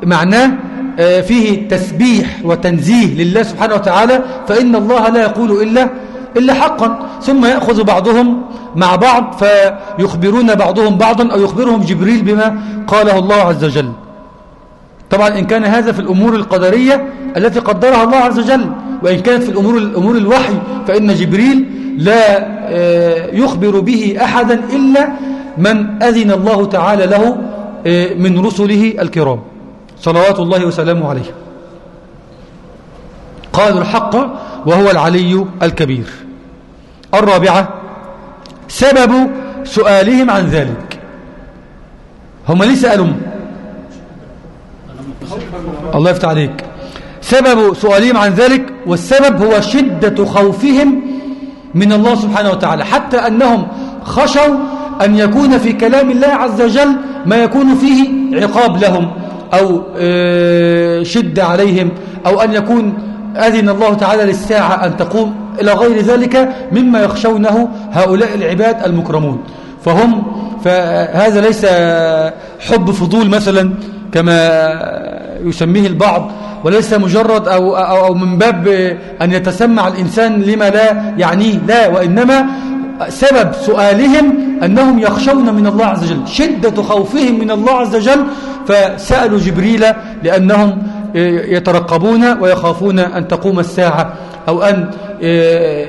معناه آه، فيه تسبيح وتنزيه لله سبحانه وتعالى فإن الله لا يقول إلا إلا حقا. ثم يأخذ بعضهم مع بعض فيخبرون بعضهم بعضا أو يخبرهم جبريل بما قاله الله عز وجل. طبعا إن كان هذا في الأمور القدرية التي قدرها الله عز وجل وإن كانت في الأمور, الأمور الوحي فإن جبريل لا آه، يخبر به أحدا إلا من أذن الله تعالى له آه، من رسله الكرام. صلوات الله وسلامه عليه. قالوا الحق وهو العلي الكبير. الرابعة سبب سؤالهم عن ذلك. هم ليه سألوا الله يفتح عليك. سبب سؤالهم عن ذلك والسبب هو شدة خوفهم من الله سبحانه وتعالى. حتى أنهم خشوا أن يكون في كلام الله عز وجل ما يكون فيه عقاب لهم. أو آه، شد عليهم أو أن يكون أذن الله تعالى للساعة أن تقوم إلى غير ذلك مما يخشونه هؤلاء العباد المكرمون. فهم فهذا ليس حب فضول مثلا كما يسميه البعض وليس مجرد أو, أو, أو من باب أن يتسمع الإنسان لما لا يعنيه لا وإنما سبب سؤالهم أنهم يخشون من الله عز وجل شدة خوفهم من الله عز وجل فسألوا جبريل لأنهم يترقبون ويخافون أن تقوم الساعة أو أن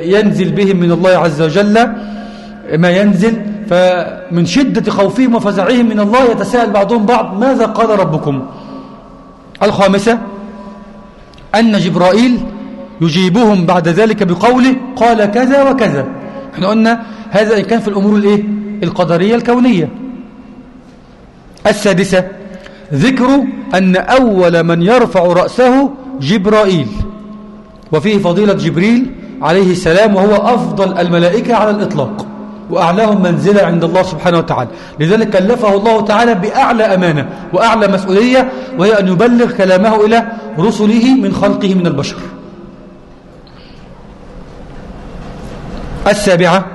ينزل بهم من الله عز وجل ما ينزل. فمن شدة خوفهم وفزعهم من الله يتساءل بعضهم بعض ماذا قال ربكم؟ الخامسة أن جبرائيل يجيبهم بعد ذلك بقوله قال كذا وكذا. إحنا قلنا هذا إن كان في الأمور الإيه؟ القدرية الكونية. السادسة ذكر أن أول من يرفع رأسه جبرائيل. وفيه فضيلة جبريل عليه السلام وهو أفضل الملائكة على الإطلاق وأعلاهم منزلة عند الله سبحانه وتعالى. لذلك كلفه الله تعالى بأعلى أمانة وأعلى مسؤولية وهي أن يبلغ كلامه إلى رسله من خلقه من البشر. السابعة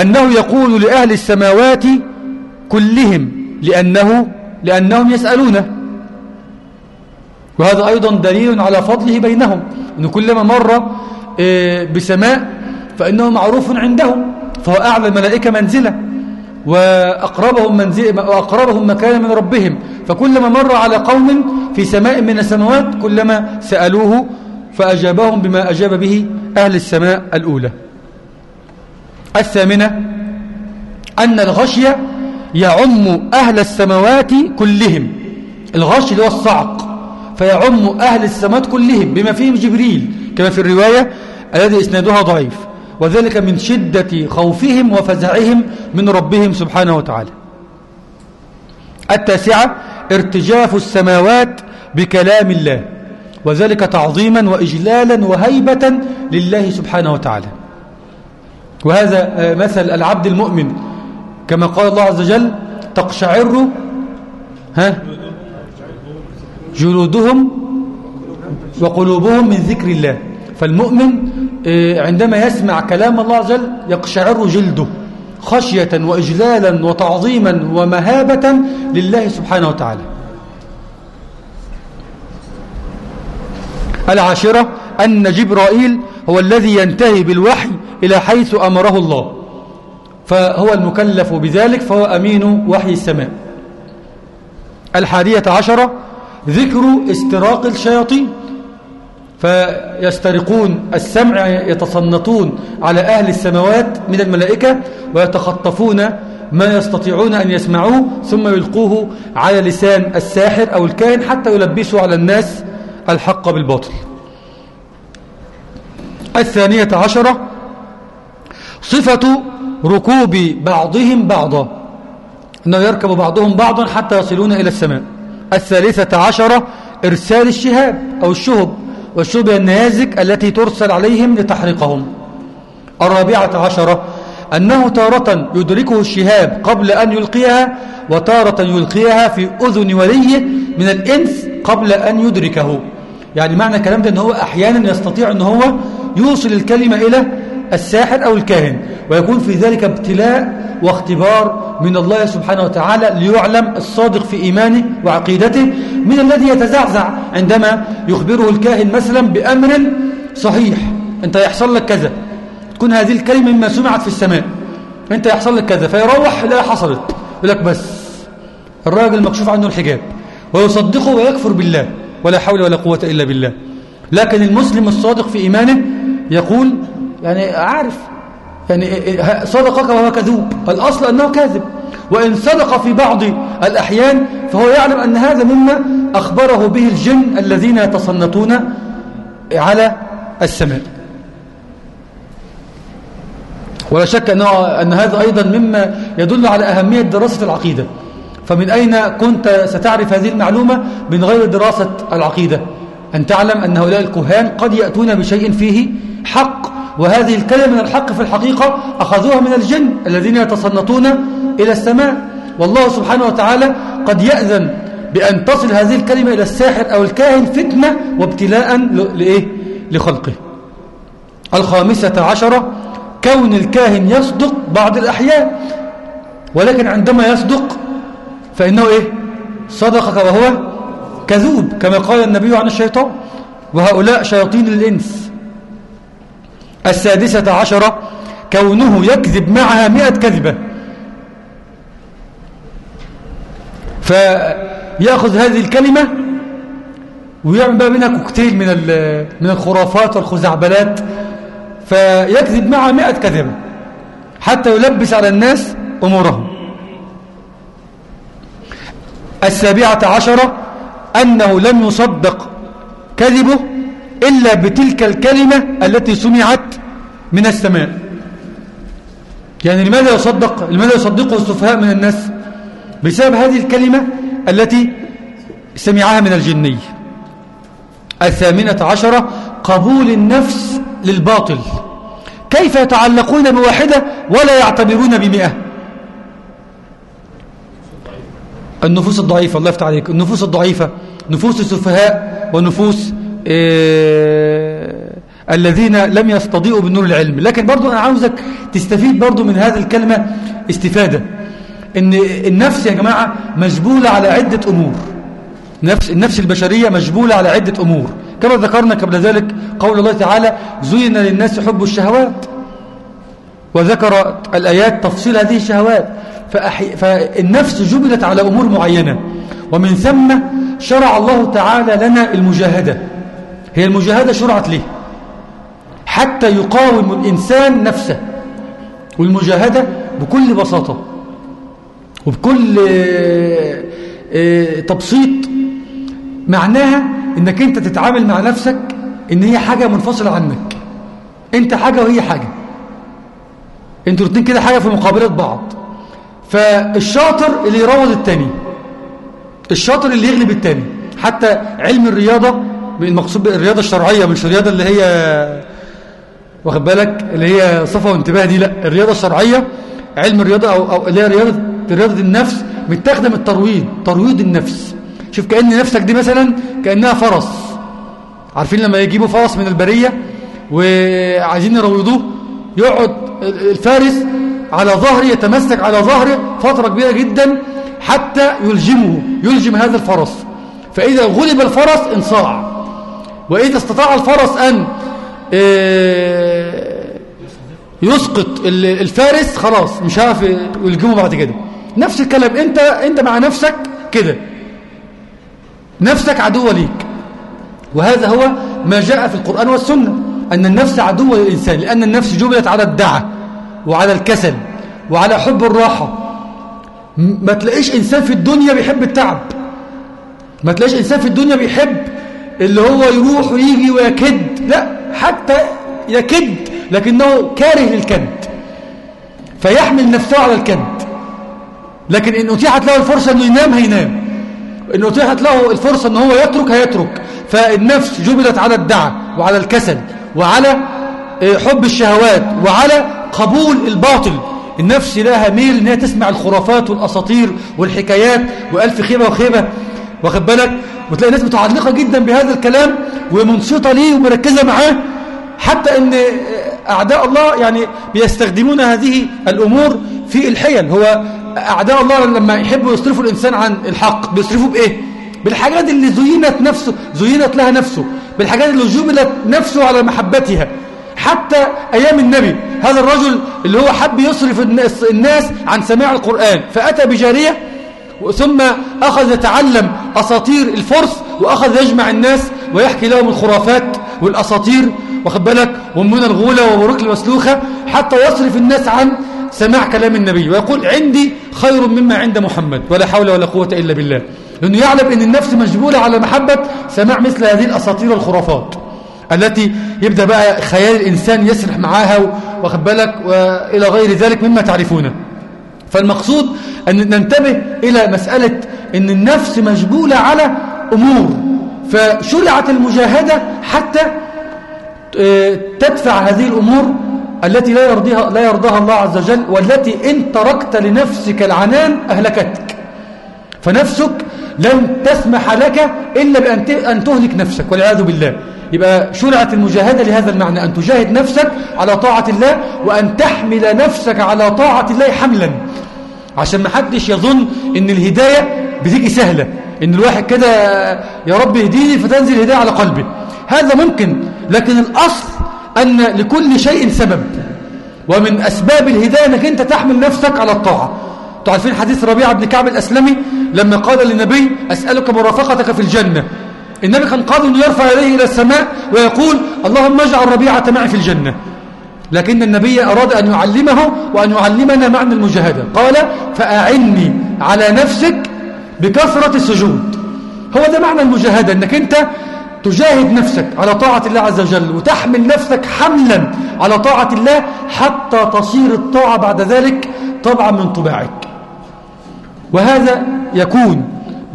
أنه يقول لأهل السماوات كلهم لأنه لأنهم يسألونه. وهذا أيضا دليل على فضله بينهم أنه كلما مر آه، بسماء فإنه معروف عندهم فهو أعلى الملائكة منزلة وأقربهم, منزل وأقربهم مكانا من ربهم. فكلما مر على قوم في سماء من السماوات كلما سألوه فأجابهم بما أجاب به أهل السماء الأولى. الثامنة أن الغشي يعم أهل السماوات كلهم. الغش اللي هو الصعق فيعم أهل السماوات كلهم بما فيهم جبريل كما في الرواية الذي إسنادها ضعيف. وذلك من شدة خوفهم وفزعهم من ربهم سبحانه وتعالى. التاسعة ارتجاف السماوات بكلام الله وذلك تعظيما وإجلالا وهيبة لله سبحانه وتعالى. وهذا آه، مثل العبد المؤمن. كما قال الله عز وجل تقشعر ها جلودهم وقلوبهم من ذكر الله. فالمؤمن آه، عندما يسمع كلام الله عز وجل يقشعر جلده خشية وإجلالا وتعظيما ومهابة لله سبحانه وتعالى. العاشرة أن جبرائيل هو الذي ينتهي بالوحي إلى حيث أمره الله. فهو المكلف بذلك فهو أمين وحي السماء. الحادية عشرة ذكر استراق الشياطين. فيسترقون السمع يتصنطون على أهل السماوات من الملائكة ويتخطفون ما يستطيعون أن يسمعوه ثم يلقوه على لسان الساحر أو الكاهن حتى يلبسوا على الناس الحق بالباطل. الثانية عشرة صفة ركوب بعضهم بعضا. أنه يركب بعضهم بعضا حتى يصلون إلى السماء. الثالثة عشرة إرسال الشهاب أو الشهب والشهب النيازك التي ترسل عليهم لتحرقهم الرابعة عشرة أنه تارة يدركه الشهاب قبل أن يلقيها وتارة يلقيها في أذن وليه من الإنس قبل أن يدركه. يعني معنى كلام ده أنه أحيانا يستطيع أنه هو يوصل الكلمة إلى الساحر أو الكاهن ويكون في ذلك ابتلاء واختبار من الله سبحانه وتعالى ليعلم الصادق في إيمانه وعقيدته من الذي يتزعزع عندما يخبره الكاهن مثلا بأمر صحيح أنت يحصل لك كذا تكون هذه الكلمة مما سمعت في السماء أنت يحصل لك كذا فيروح لا حصلت يقول لك بس الراجل مكشوف عنه الحجاب ويصدقه ويكفر بالله ولا حول ولا قوة إلا بالله لكن المسلم الصادق في إيمانه يقول يعني عارف يعني صدقك وهو كذوب. الأصل أنه كاذب. وإن صدق في بعض الأحيان فهو يعلم أن هذا مما أخبره به الجن الذين يتصنتون على السماء. ولا شك أنه أن هذا أيضا مما يدل على أهمية دراسة العقيدة. فمن أين كنت ستعرف هذه المعلومة؟ من غير دراسة العقيدة. أن تعلم أن هؤلاء الكهان قد يأتون بشيء فيه حق وهذه الكلمة من الحق في الحقيقة أخذوها من الجن الذين يتصنطون إلى السماء والله سبحانه وتعالى قد يأذن بأن تصل هذه الكلمة إلى الساحر أو الكاهن فتنة وابتلاء لإيه؟ لخلقه الخامسة عشرة كون الكاهن يصدق بعض الأحيان ولكن عندما يصدق فإنه إيه؟ صدقك وهو كذوب كما قال النبي عن الشيطان وهؤلاء شياطين الإنس. السادسة عشرة كونه يكذب معها مئة كذبة. فيأخذ هذه الكلمة ويعمل منها كوكتيل من من الخرافات والخزعبلات فيكذب معها مئة كذبة حتى يلبس على الناس أمورهم. السابعة عشرة أنه لم يصدق كذبه إلا بتلك الكلمة التي سمعت من السماء. يعني لماذا يصدق؟ لماذا يصدقه السفهاء من الناس؟ بسبب هذه الكلمة التي سمعها من الجني. الثامنة عشرة قبول النفس للباطل. كيف يتعلقون بواحدة ولا يعتبرون بمئة؟ النفوس الضعيفة الله يفتح عليك. النفوس الضعيفة نفوس السفهاء ونفوس إيه الذين لم يستضيئوا بنور العلم. لكن برضو أنا عاوزك تستفيد برضو من هذه الكلمة استفادة. إن النفس يا جماعة مجبولة على عدة أمور. نفس النفس البشرية مجبولة على عدة أمور. كما ذكرنا قبل ذلك قول الله تعالى زين للناس حب الشهوات وذكر الآيات تفصيل هذه الشهوات. فأحي... فالنفس جبلت على أمور معينة. ومن ثم شرع الله تعالى لنا المجاهدة. هي المجاهدة شرعت ليه؟ حتى يقاوم الإنسان نفسه. والمجاهدة بكل بساطة. وبكل تبسيط. معناها إنك أنت تتعامل مع نفسك إن هي حاجة منفصلة عنك. أنت حاجة وهي حاجة. أنتوا الاثنين كده حاجة في مقابلة بعض. فالشاطر اللي يروض التاني الشاطر اللي يغلب التاني. حتى علم الرياضة المقصود بالرياضة الشرعية مش الرياضة اللي هي واخد بالك؟ اللي هي صفة وانتباه دي لا. الرياضة الشرعية علم الرياضة أو, أو اللي هي رياضة, رياضة النفس متخدم الترويض ترويض النفس. شوف كأن نفسك دي مثلا كأنها فرس. عارفين لما يجيبوا فرس من البرية وعايزين يروضوه يقعد الفارس على ظهره يتمسك على ظهره فترة كبيرة جدا حتى يلجمه يلجم هذا الفرس. فإذا غلب الفرس انصاع. وإذا استطاع الفرس أن يسقط الفارس خلاص مش عارف يلجمه بعد كده. نفس الكلام أنت أنت مع نفسك كده. نفسك عدوة ليك. وهذا هو ما جاء في القرآن والسنة أن النفس عدوة للإنسان لأن النفس جبلت على الدعة وعلى الكسل وعلى حب الراحة. ما تلاقيش إنسان في الدنيا بيحب التعب. ما تلاقيش إنسان في الدنيا بيحب اللي هو يروح ويجي ويكد. لا حتى يكد لكنه كاره للكد. فيحمل نفسه على الكد. لكن إن أتيحت له الفرصة أنه ينام هينام. إن أتيحت له الفرصة أنه هو يترك هيترك. فالنفس جبلت على الدعة وعلى الكسل وعلى حب الشهوات وعلى قبول الباطل. النفس لها ميل إنها تسمع الخرافات والأساطير والحكايات وألف خيبة وخيبة. واخد بالك؟ وتلاقي ناس متعلقة جدا بهذا الكلام ومنصتة ليه ومركزة معاه. حتى إن أعداء الله يعني بيستخدمون هذه الأمور في الحيل. هو أعداء الله لما يحبوا يصرفوا الإنسان عن الحق بيصرفوا بإيه؟ بالحاجات اللي زينت نفسه زينت لها نفسه بالحاجات اللي جبلت نفسه على محبتها. حتى أيام النبي. هذا الرجل اللي هو حب يصرف الناس عن سماع القرآن. فأتى بجارية ثم أخذ يتعلم أساطير الفرس وأخذ يجمع الناس ويحكي لهم الخرافات والأساطير. واخد بالك؟ ومن الغولة وبروك المسلوخة حتى يصرف الناس عن سماع كلام النبي. ويقول عندي خير مما عند محمد ولا حول ولا قوة إلا بالله. لأنه يعلم أن النفس مجبولة على محبة سماع مثل هذه الأساطير والخرافات. التي يبدأ بقى خيال الإنسان يسرح معاها واخد بالك وإلى غير ذلك مما تعرفونه فالمقصود أن ننتبه إلى مسألة أن النفس مجبولة على أمور فشرعت المجاهدة حتى تدفع هذه الأمور التي لا يرضيها, لا يرضاها الله عز وجل والتي إن تركت لنفسك العنان أهلكتك. فنفسك لن تسمح لك إلا بأن تهلك نفسك والعياذ بالله. يبقى شرعت المجاهدة لهذا المعنى أن تجاهد نفسك على طاعة الله وأن تحمل نفسك على طاعة الله حملا. عشان ما حدش يظن إن الهداية بتيجي سهلة إن الواحد كده يا رب يهديني فتنزل الهداية على قلبي. هذا ممكن لكن الأصل أن لكل شيء سبب. ومن أسباب الهداية أنك أنت تحمل نفسك على الطاعة. تعرفين حديث ربيعة بن كعب الأسلمي لما قال للنبي أسألك مرافقتك في الجنة. النبي كان قادر أنه يرفع يديه إلى السماء ويقول اللهم اجعل ربيعة معي في الجنة. لكن النبي أراد أن يعلمه وأن يعلمنا معنى المجاهدة. قال فأعني على نفسك بكثرة السجود. هو ده معنى المجاهدة أنك أنت تجاهد نفسك على طاعة الله عز وجل وتحمل نفسك حملا على طاعة الله حتى تصير الطاعة بعد ذلك طبعا من طباعك. وهذا يكون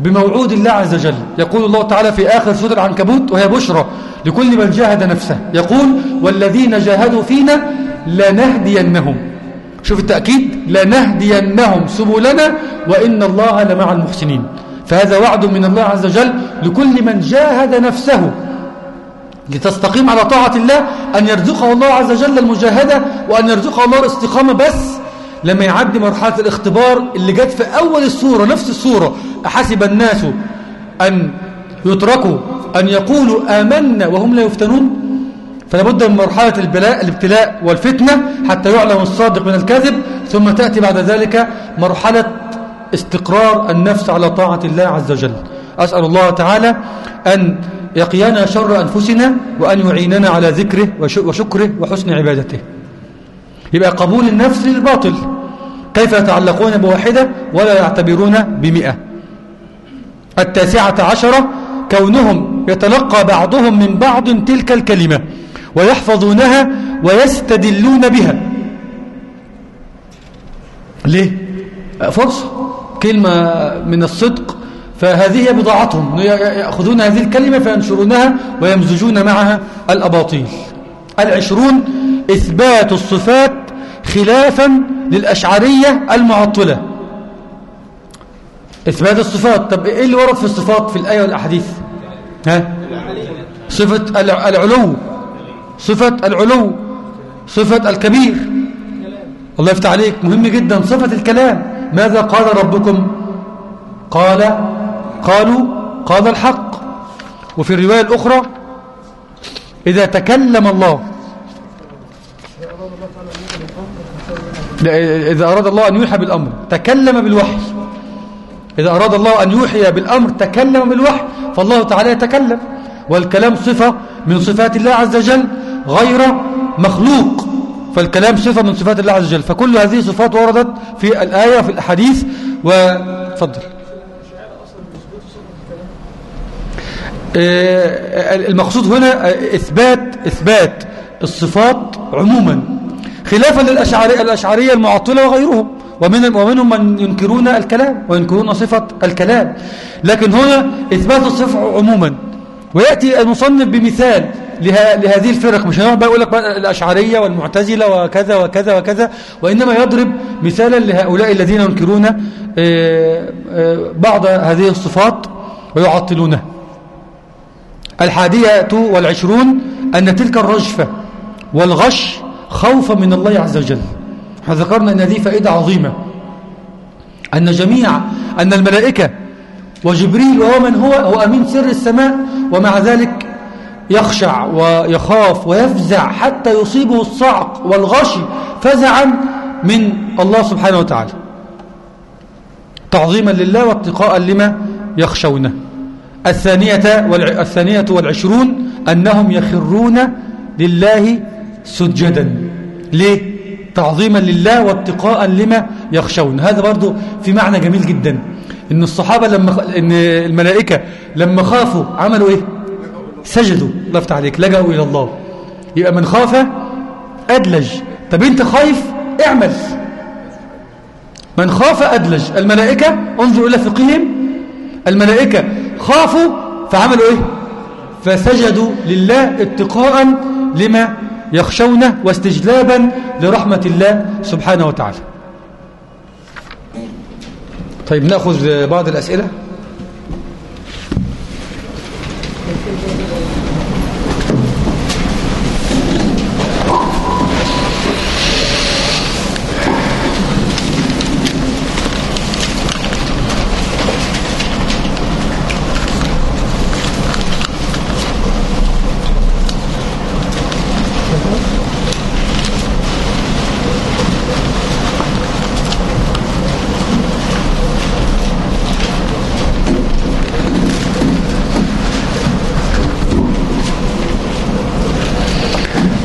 بموعود الله عز وجل. يقول الله تعالى في آخر سورة العنكبوت وهي بشرى لكل من جاهد نفسه. يقول والذين جاهدوا فينا لنهدينهم. شوف التأكيد لنهدينهم سبلنا وإن الله لمع المحسنين. فهذا وعد من الله عز وجل لكل من جاهد نفسه. لتستقيم على طاعة الله أن يرزقه الله عز وجل المجاهدة وأن يرزقه الله الاستقامة بس. لما يعدي مرحلة الاختبار اللي جت في أول السورة نفس السورة أحسب الناس أن يتركوا أن يقولوا آمنا وهم لا يفتنون؟ فلا بد من مرحلة البلاء الابتلاء والفتنة حتى يعلم الصادق من الكاذب ثم تأتي بعد ذلك مرحلة استقرار النفس على طاعة الله عز وجل. أسأل الله تعالى أن يقينا شر أنفسنا وأن يعيننا على ذكره وشكره وحسن عبادته. يبقى قبول النفس للباطل. كيف يتعلقون بواحدة ولا يعتبرون بمئة؟ التاسعة عشرة كونهم يتلقى بعضهم من بعض تلك الكلمة ويحفظونها ويستدلون بها. ليه؟ فرصة كلمة من الصدق فهذه بضاعتهم يأخذون هذه الكلمة فينشرونها ويمزجون معها الأباطيل. العشرون إثبات الصفات خلافا للأشعرية المعطلة. إثبات الصفات. طب إيه اللي ورد في الصفات في الآية والأحاديث؟ ها؟ صفة العلو. صفة العلو. صفة الكبير. الله يفتح عليك. مهم جدا. صفة الكلام. ماذا قال ربكم؟ قال قالوا قال الحق. وفي الرواية الأخرى إذا تكلم الله إذا أراد الله أن يوحى بالأمر تكلم بالوحي. إذا أراد الله أن يوحي بالأمر تكلم بالوحي فالله تعالى يتكلم. والكلام صفة من صفات الله عز وجل غير مخلوق. فالكلام صفة من صفات الله عز وجل. فكل هذه صفات وردت في الآية وفي الأحاديث وفضل المقصود هنا إثبات إثبات الصفات عموما. خلافا للأشعرية المعطلة وغيرهم. ومن ومنهم من ينكرون الكلام وينكرون صفة الكلام. لكن هنا إثبات الصفة عموما. ويأتي المصنف بمثال له لهذه الفرق. مش هنقعد بقى يقول لك الأشعرية والمعتزلة وكذا وكذا وكذا وإنما يضرب مثالا لهؤلاء الذين ينكرون بعض هذه الصفات ويعطلونها الحادية والعشرون أن تلك الرجفة والغش خوفا من الله عز وجل. ذكرنا أن هذه فائدة عظيمة. أن جميع أن الملائكة وجبريل وهو من هو هو أمين سر السماء ومع ذلك يخشع ويخاف ويفزع حتى يصيبه الصعق والغش فزعا من الله سبحانه وتعالى. تعظيما لله واتقاء لما يخشونه. الثانية, والع... الثانية والعشرون أنهم يخرون لله سجدا. ليه؟ تعظيما لله واتقاء لما يخشون. هذا برضو في معنى جميل جدا. إن الصحابة لما إن الملائكة لما خافوا عملوا إيه؟ سجدوا. الله يفتح عليك. لجأوا إلى الله. يبقى من خاف أدلج. طب أنت خايف؟ اعمل. من خاف أدلج. الملائكة انظروا إلى فقههم الملائكة خافوا فعملوا إيه؟ فسجدوا لله اتقاء لما يخشونه واستجلابا لرحمة الله سبحانه وتعالى. طيب نأخذ بعض الأسئلة.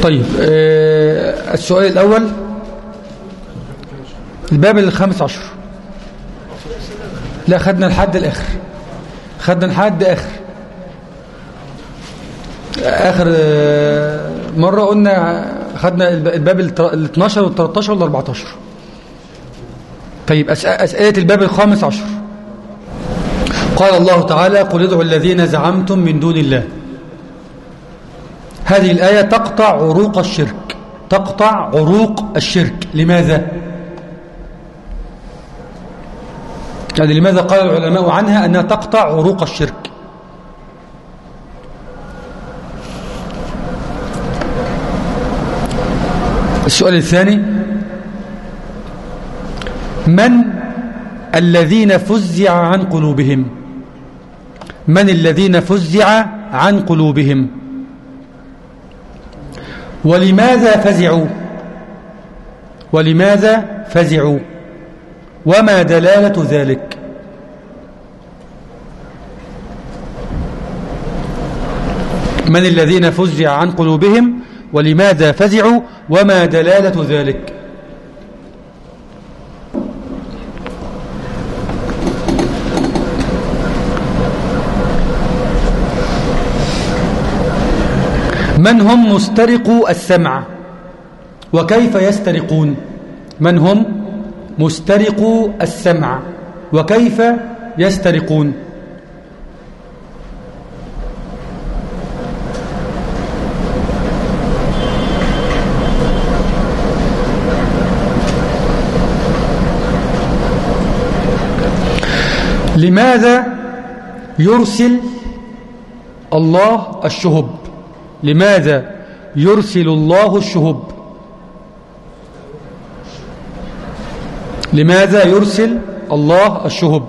طيب آه السؤال الأول الباب الخامس عشر. لا خدنا لحد الآخر. خدنا لحد آخر. آخر آه، مرة قلنا خدنا الباب ال 12 وال 13 وال 14 طيب أسئلة الباب الخامس عشر. قال الله تعالى قل ادعوا الذين زعمتم من دون الله. هذه الآية تقطع عروق الشرك تقطع عروق الشرك. لماذا؟ يعني لماذا قال العلماء عنها أنها تقطع عروق الشرك؟ السؤال الثاني من الذين فزع عن قلوبهم؟ من الذين فزع عن قلوبهم؟ ولماذا فزعوا؟ ولماذا فزعوا؟ وما دلالة ذلك؟ من الذين فزع عن قلوبهم ولماذا فزعوا؟ وما دلالة ذلك؟ من هم مسترقو السمع؟ وكيف يسترقون؟ من هم مسترقو السمع؟ وكيف يسترقون؟ لماذا يرسل الله الشهب؟ لماذا يرسل الله الشهب؟ لماذا يرسل الله الشهب؟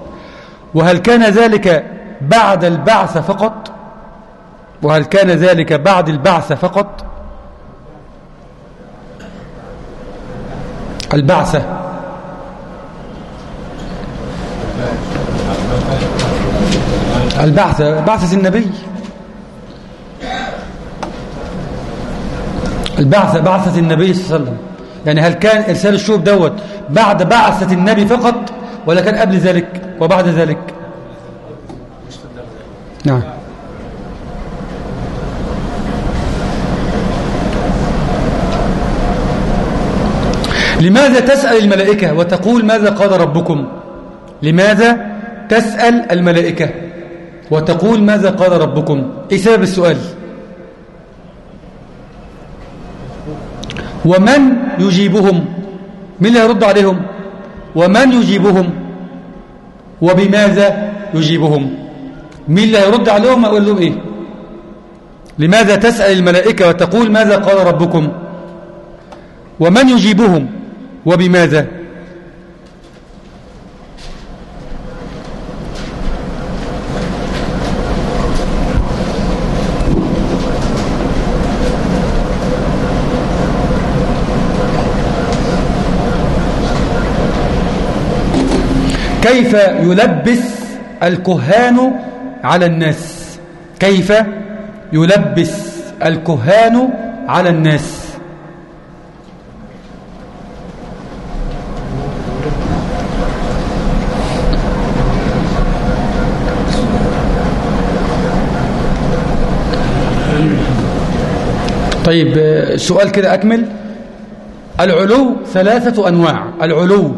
وهل كان ذلك بعد البعث فقط؟ وهل كان ذلك بعد البعث فقط؟ البعثة البعثة بعثة النبي. البعثة بعثة النبي صلى الله عليه وسلم. يعني هل كان إرسال الشهب دوت بعد بعثة النبي فقط ولا كان قبل ذلك وبعد ذلك؟ نعم. لماذا تسأل الملائكة وتقول ماذا قال ربكم؟ لماذا تسأل الملائكة وتقول ماذا قال ربكم؟ إيه سبب السؤال؟ ومن يجيبهم؟ من اللي هيرد عليهم؟ ومن يجيبهم؟ وبماذا يجيبهم؟ مين اللي هيرد عليهم أقول لهم إيه؟ لماذا تسأل الملائكة وتقول ماذا قال ربكم؟ ومن يجيبهم؟ وبماذا؟ كيف يلبس الكهان على الناس؟ كيف يلبس الكهان على الناس؟ طيب سؤال كده أكمل. العلو ثلاثة أنواع. العلو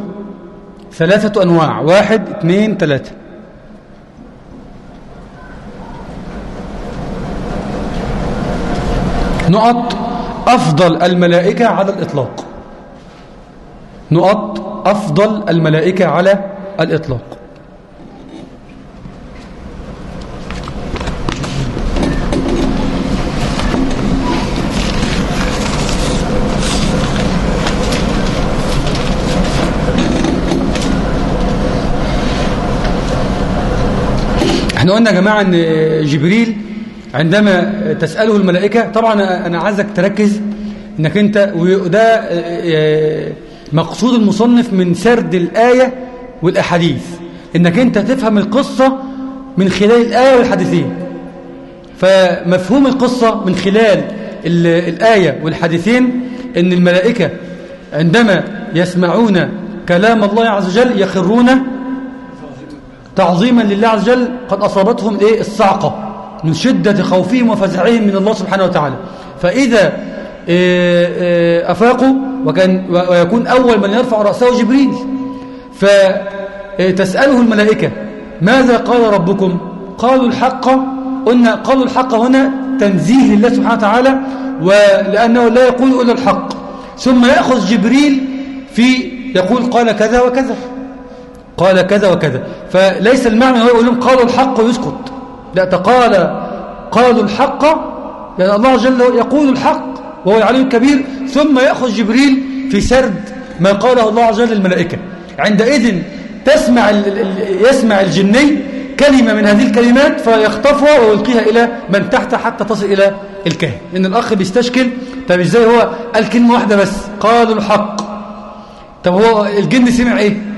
ثلاثة أنواع. واحد اثنين ثلاثة. نقط أفضل الملائكة على الإطلاق. نقط أفضل الملائكة على الإطلاق. قلنا يا جماعة إن جبريل عندما تسأله الملائكة طبعا أنا عايزك تركز إنك أنت وده مقصود المصنف من سرد الآية والأحاديث إنك أنت تفهم القصة من خلال الآية والحديثين. فمفهوم القصة من خلال الآية والحديثين أن الملائكة عندما يسمعون كلام الله عز وجل يخرون تعظيما لله عز وجل قد أصابتهم إيه؟ الصعقة من شدة خوفهم وفزعهم من الله سبحانه وتعالى. فإذا إيه، إيه، أفاقوا وكان ويكون أول من يرفع رأسه جبريل. فتسأله الملائكة ماذا قال ربكم؟ قالوا الحق قلنا قالوا الحق هنا تنزيه لله سبحانه وتعالى ولأنه لا يقول إلا الحق. ثم يأخذ جبريل في يقول قال كذا وكذا. قال كذا وكذا. فليس المعنى هو يقول لهم قالوا الحق ويسكت لا تقال قالوا الحق يعني الله جل يقول الحق وهو العلي الكبير ثم يأخذ جبريل في سرد ما قاله الله عز وجل للملائكة. عندئذ تسمع يسمع الجني كلمة من هذه الكلمات فيخطفها ويلقيها إلى من تحت حتى تصل إلى الكاهن إن الأخ بيستشكل طب إزاي هو؟ قال كلمة واحدة بس قالوا الحق. طب هو الجن سمع إيه؟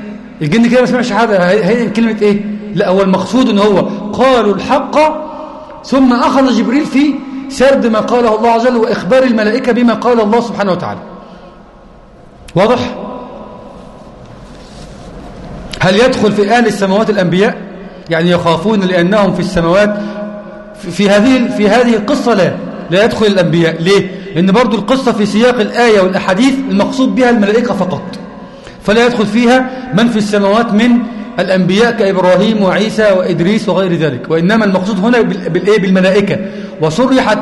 الجن كده ما سمعش حاجة. هي كلمة إيه؟ لا هو المقصود إن هو قالوا الحق ثم أخذ جبريل في سرد ما قاله الله عز وجل وإخبار الملائكة بما قال الله سبحانه وتعالى. واضح؟ هل يدخل في أهل السماوات الأنبياء؟ يعني يخافون لأنهم في السماوات. في هذه في هذه القصة لا. لا يدخل الأنبياء. ليه؟ لأن برضو القصة في سياق الآية والأحاديث المقصود بها الملائكة فقط. فلا يدخل فيها من في السماوات من الأنبياء كإبراهيم وعيسى وإدريس وغير ذلك وإنما المقصود هنا بالإيه؟ بالملائكة. وصرحت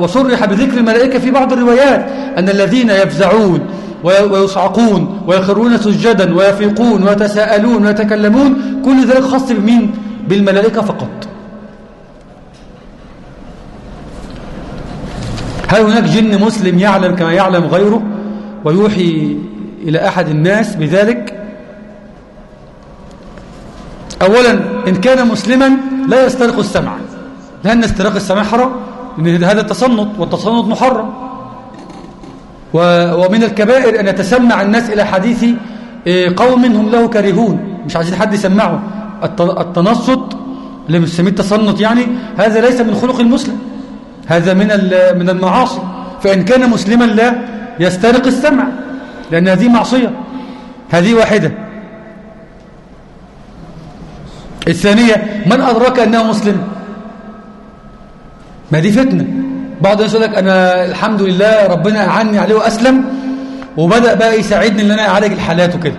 وصرح بذكر الملائكة في بعض الروايات أن الذين يفزعون ويصعقون ويخرون سجدا ويفيقون ويتساءلون ويتكلمون كل ذلك خاص بمين؟ بالملائكة فقط. هل هناك جن مسلم يعلم كما يعلم غيره ويوحي إلى أحد الناس بذلك؟ أولا إن كان مسلما لا يسترق السمع. لأن استراق السمع حرام لأن هذا التصنط والتصنط محرم. ومن الكبائر أن يتسمع الناس إلى حديث إيه، قوم هم له كارهون. مش عايزين حد يسمعه. التنصت اللي بنسميه التصنت يعني هذا ليس من خلق المسلم. هذا من من المعاصي. فإن كان مسلما لا يسترق السمع. لأن هذه معصية. هذه واحدة. الثانية من أدرك أنه مسلم؟ ما دي فتنة. بعض الناس يقول لك أنا الحمد لله ربنا أعني عليه وأسلم وبدأ بقى يساعدني إن أنا أعالج الحالات وكده.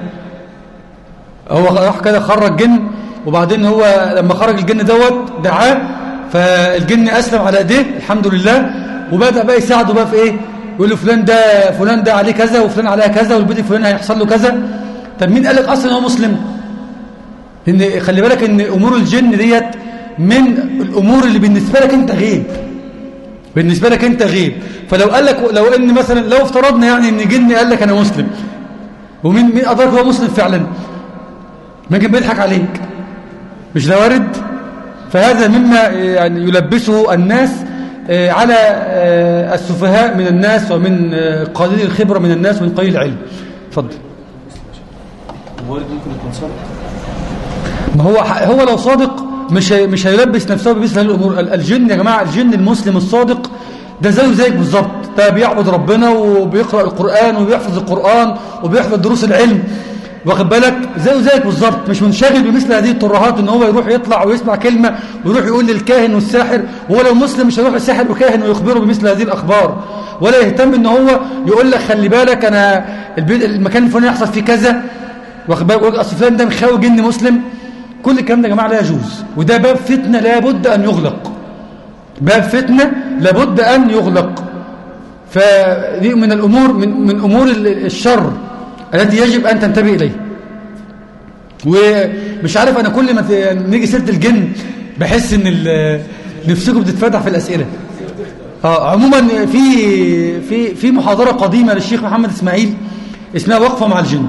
هو راح كده خرج جن وبعدين هو لما خرج الجن دوت دعاه فالجن أسلم على إيديه الحمد لله. وبدأ بقى يساعده بقى في إيه؟ يقول له فلان ده فلان ده عليه كذا وفلان عليها كذا والبيت فلان هيحصل له كذا. طب مين قال لك أصلا هو مسلم؟ إن خلي بالك إن أمور الجن ديت من الأمور اللي بالنسبة لك أنت غيب. بالنسبة لك أنت غيب. فلو قال لك لو إن مثلا لو افترضنا يعني إن جن قال لك أنا مسلم. ومين مين أدرك هو مسلم فعلا؟ ممكن بيضحك عليك. مش ده وارد؟ فهذا مما يعني يلبسه الناس على آه، السفهاء من الناس ومن آه، قليل الخبرة من الناس ومن قليل العلم. اتفضل. ممكن يكون صادق؟ ما هو هو لو صادق مش مش هيلبس نفسه بمثل هذه الأمور الجن يا جماعة الجن المسلم الصادق ده زيه زيك بالظبط. ده بيعبد ربنا وبيقرأ القرآن وبيحفظ القرآن وبيحفظ دروس العلم. واخد بالك؟ زيه زيك بالظبط مش منشغل بمثل هذه الترهات إن هو يروح يطلع ويسمع كلمة ويروح يقول للكاهن والساحر وهو لو مسلم مش هيروح للساحر وكاهن ويخبره بمثل هذه الأخبار ولا يهتم إن هو يقول لك خلي بالك أنا المكان الفلاني يحصل فيه كذا. واخد بالك؟ أصل فلان ده مخاوي جن مسلم. كل الكلام ده يا جماعة لا يجوز. وده باب فتنة لابد أن يغلق. باب فتنة لابد أن يغلق. فدي من الأمور من من أمور الشر. التي يجب أن تنتبه إليه. ومش عارف أنا كل ما نيجي سيرة الجن بحس إن نفسكم بتتفتح في الأسئلة. آه عموما في في في محاضرة قديمة للشيخ محمد إسماعيل اسمها وقفة مع الجن.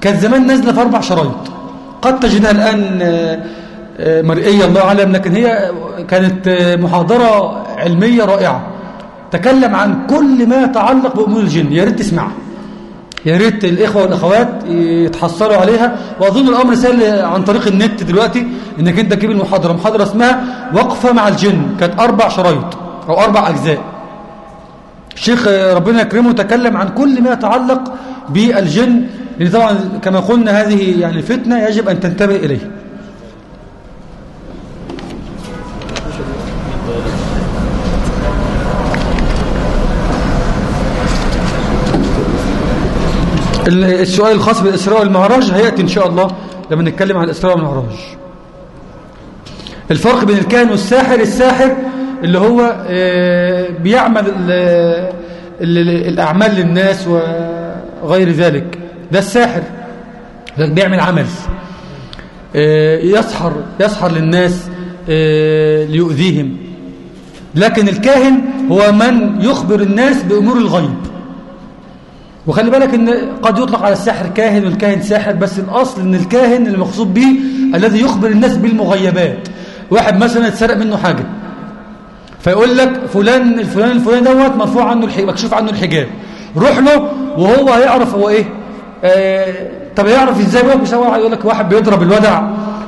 كانت زمان نازلة في أربع شرايط. قد تجدها الآن آه، آه، مرئية الله أعلم لكن هي كانت آه، محاضرة علمية رائعة. تكلم عن كل ما يتعلق بأمور الجن. يا ريت تسمعها. يا ريت الإخوة والأخوات يتحصلوا عليها. وأظن الأمر سهل عن طريق النت دلوقتي إنك أنت تجيب المحاضرة. محاضرة اسمها وقفة مع الجن. كانت أربع شرايط أو أربع أجزاء. الشيخ ربنا يكرمه تكلم عن كل ما يتعلق بالجن. لأن طبعا كما قلنا هذه يعني فتنة يجب أن تنتبه إليه. السؤال الخاص بالإسراء والمعراج هيأتي إن شاء الله لما نتكلم عن الإسراء والمعراج الفرق بين الكاهن والساحر الساحر اللي هو آه، بيعمل الأعمال للناس وغير ذلك. ده الساحر بيعمل عمل. آه، يسحر يسحر للناس آه، ليؤذيهم. لكن الكاهن هو من يخبر الناس بأمور الغيب. وخلي بالك إن قد يطلق على الساحر كاهن والكاهن ساحر بس الأصل إن الكاهن المقصود به الذي يخبر الناس بالمغيبات. واحد مثلا اتسرق منه حاجة فيقول لك فلان الفلان الفلاني دوت مرفوع عنه الحجاب مكشوف عنه الحجاب. روح له وهو هيعرف هو إيه آه طب يعرف إزاي؟ هو بيسوي يقول لك واحد بيضرب الودع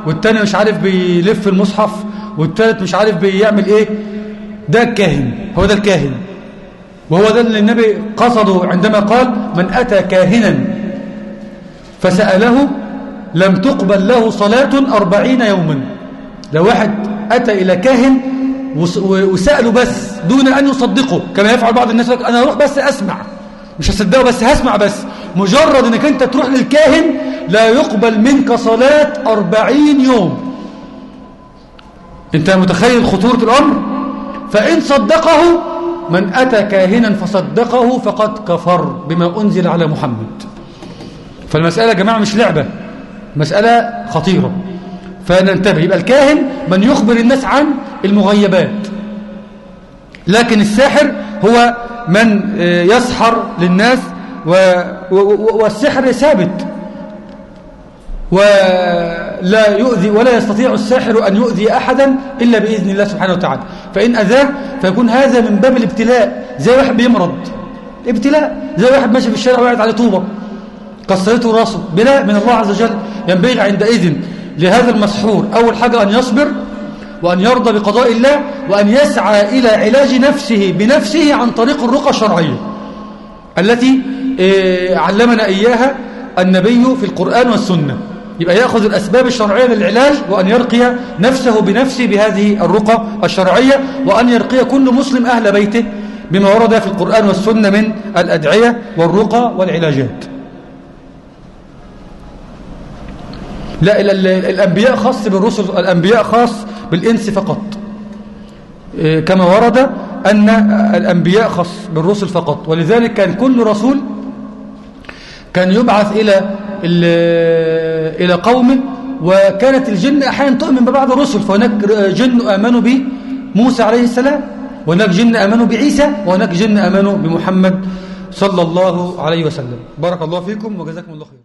والتاني مش عارف بيلف المصحف والتالت مش عارف بيعمل إيه ده الكاهن هو ده الكاهن. وهو ده اللي النبي قصده عندما قال من أتى كاهنا فسأله لم تقبل له صلاة أربعين يوما. لو واحد أتى إلى كاهن وسأله بس دون أن يصدقه كما يفعل بعض الناس أنا أروح بس أسمع. مش هصدقه بس هسمع بس. مجرد أنك أنت تروح للكاهن لا يقبل منك صلاة أربعين يوم. أنت متخيل خطورة الأمر؟ فإن صدقه من أتى كاهنا فصدقه فقد كفر بما أنزل على محمد. فالمسألة يا جماعة مش لعبة مسألة خطيرة. فننتبه يبقى الكاهن من يخبر الناس عن المغيبات. لكن الساحر هو من آه، يسحر للناس والسحر ثابت. ولا يؤذي ولا يستطيع الساحر أن يؤذي أحدا إلا بإذن الله سبحانه وتعالى. فإن أذاه فيكون هذا من باب الابتلاء. زي واحد بيمرض. ابتلاء. زي واحد ماشي في الشارع وقعد على طوبة. كسرته راسه. بلاء من الله عز وجل ينبغي عندئذ لهذا المسحور. أول حاجة أن يصبر وأن يرضى بقضاء الله وأن يسعى إلى علاج نفسه بنفسه عن طريق الرقى الشرعية. التي آه، علمنا إياها النبي في القرآن والسنة. يبقى يأخذ الأسباب الشرعية للعلاج وأن يرقي نفسه بنفسه بهذه الرقى الشرعية وأن يرقي كل مسلم أهل بيته بما ورد في القرآن والسنة من الأدعية والرقى والعلاجات. لا الأنبياء خاص بالرسل الأنبياء خاص بالإنس فقط. إيه، كما ورد أن الأنبياء خاص بالرسل فقط. ولذلك كان كل رسول كان يبعث إلى إلى قومه وكانت الجن أحيانا تؤمن ببعض الرسل. فهناك جن آمنوا بموسى عليه السلام وهناك جن آمنوا بعيسى وهناك جن آمنوا بمحمد صلى الله عليه وسلم. بارك الله فيكم وجزاكم الله خير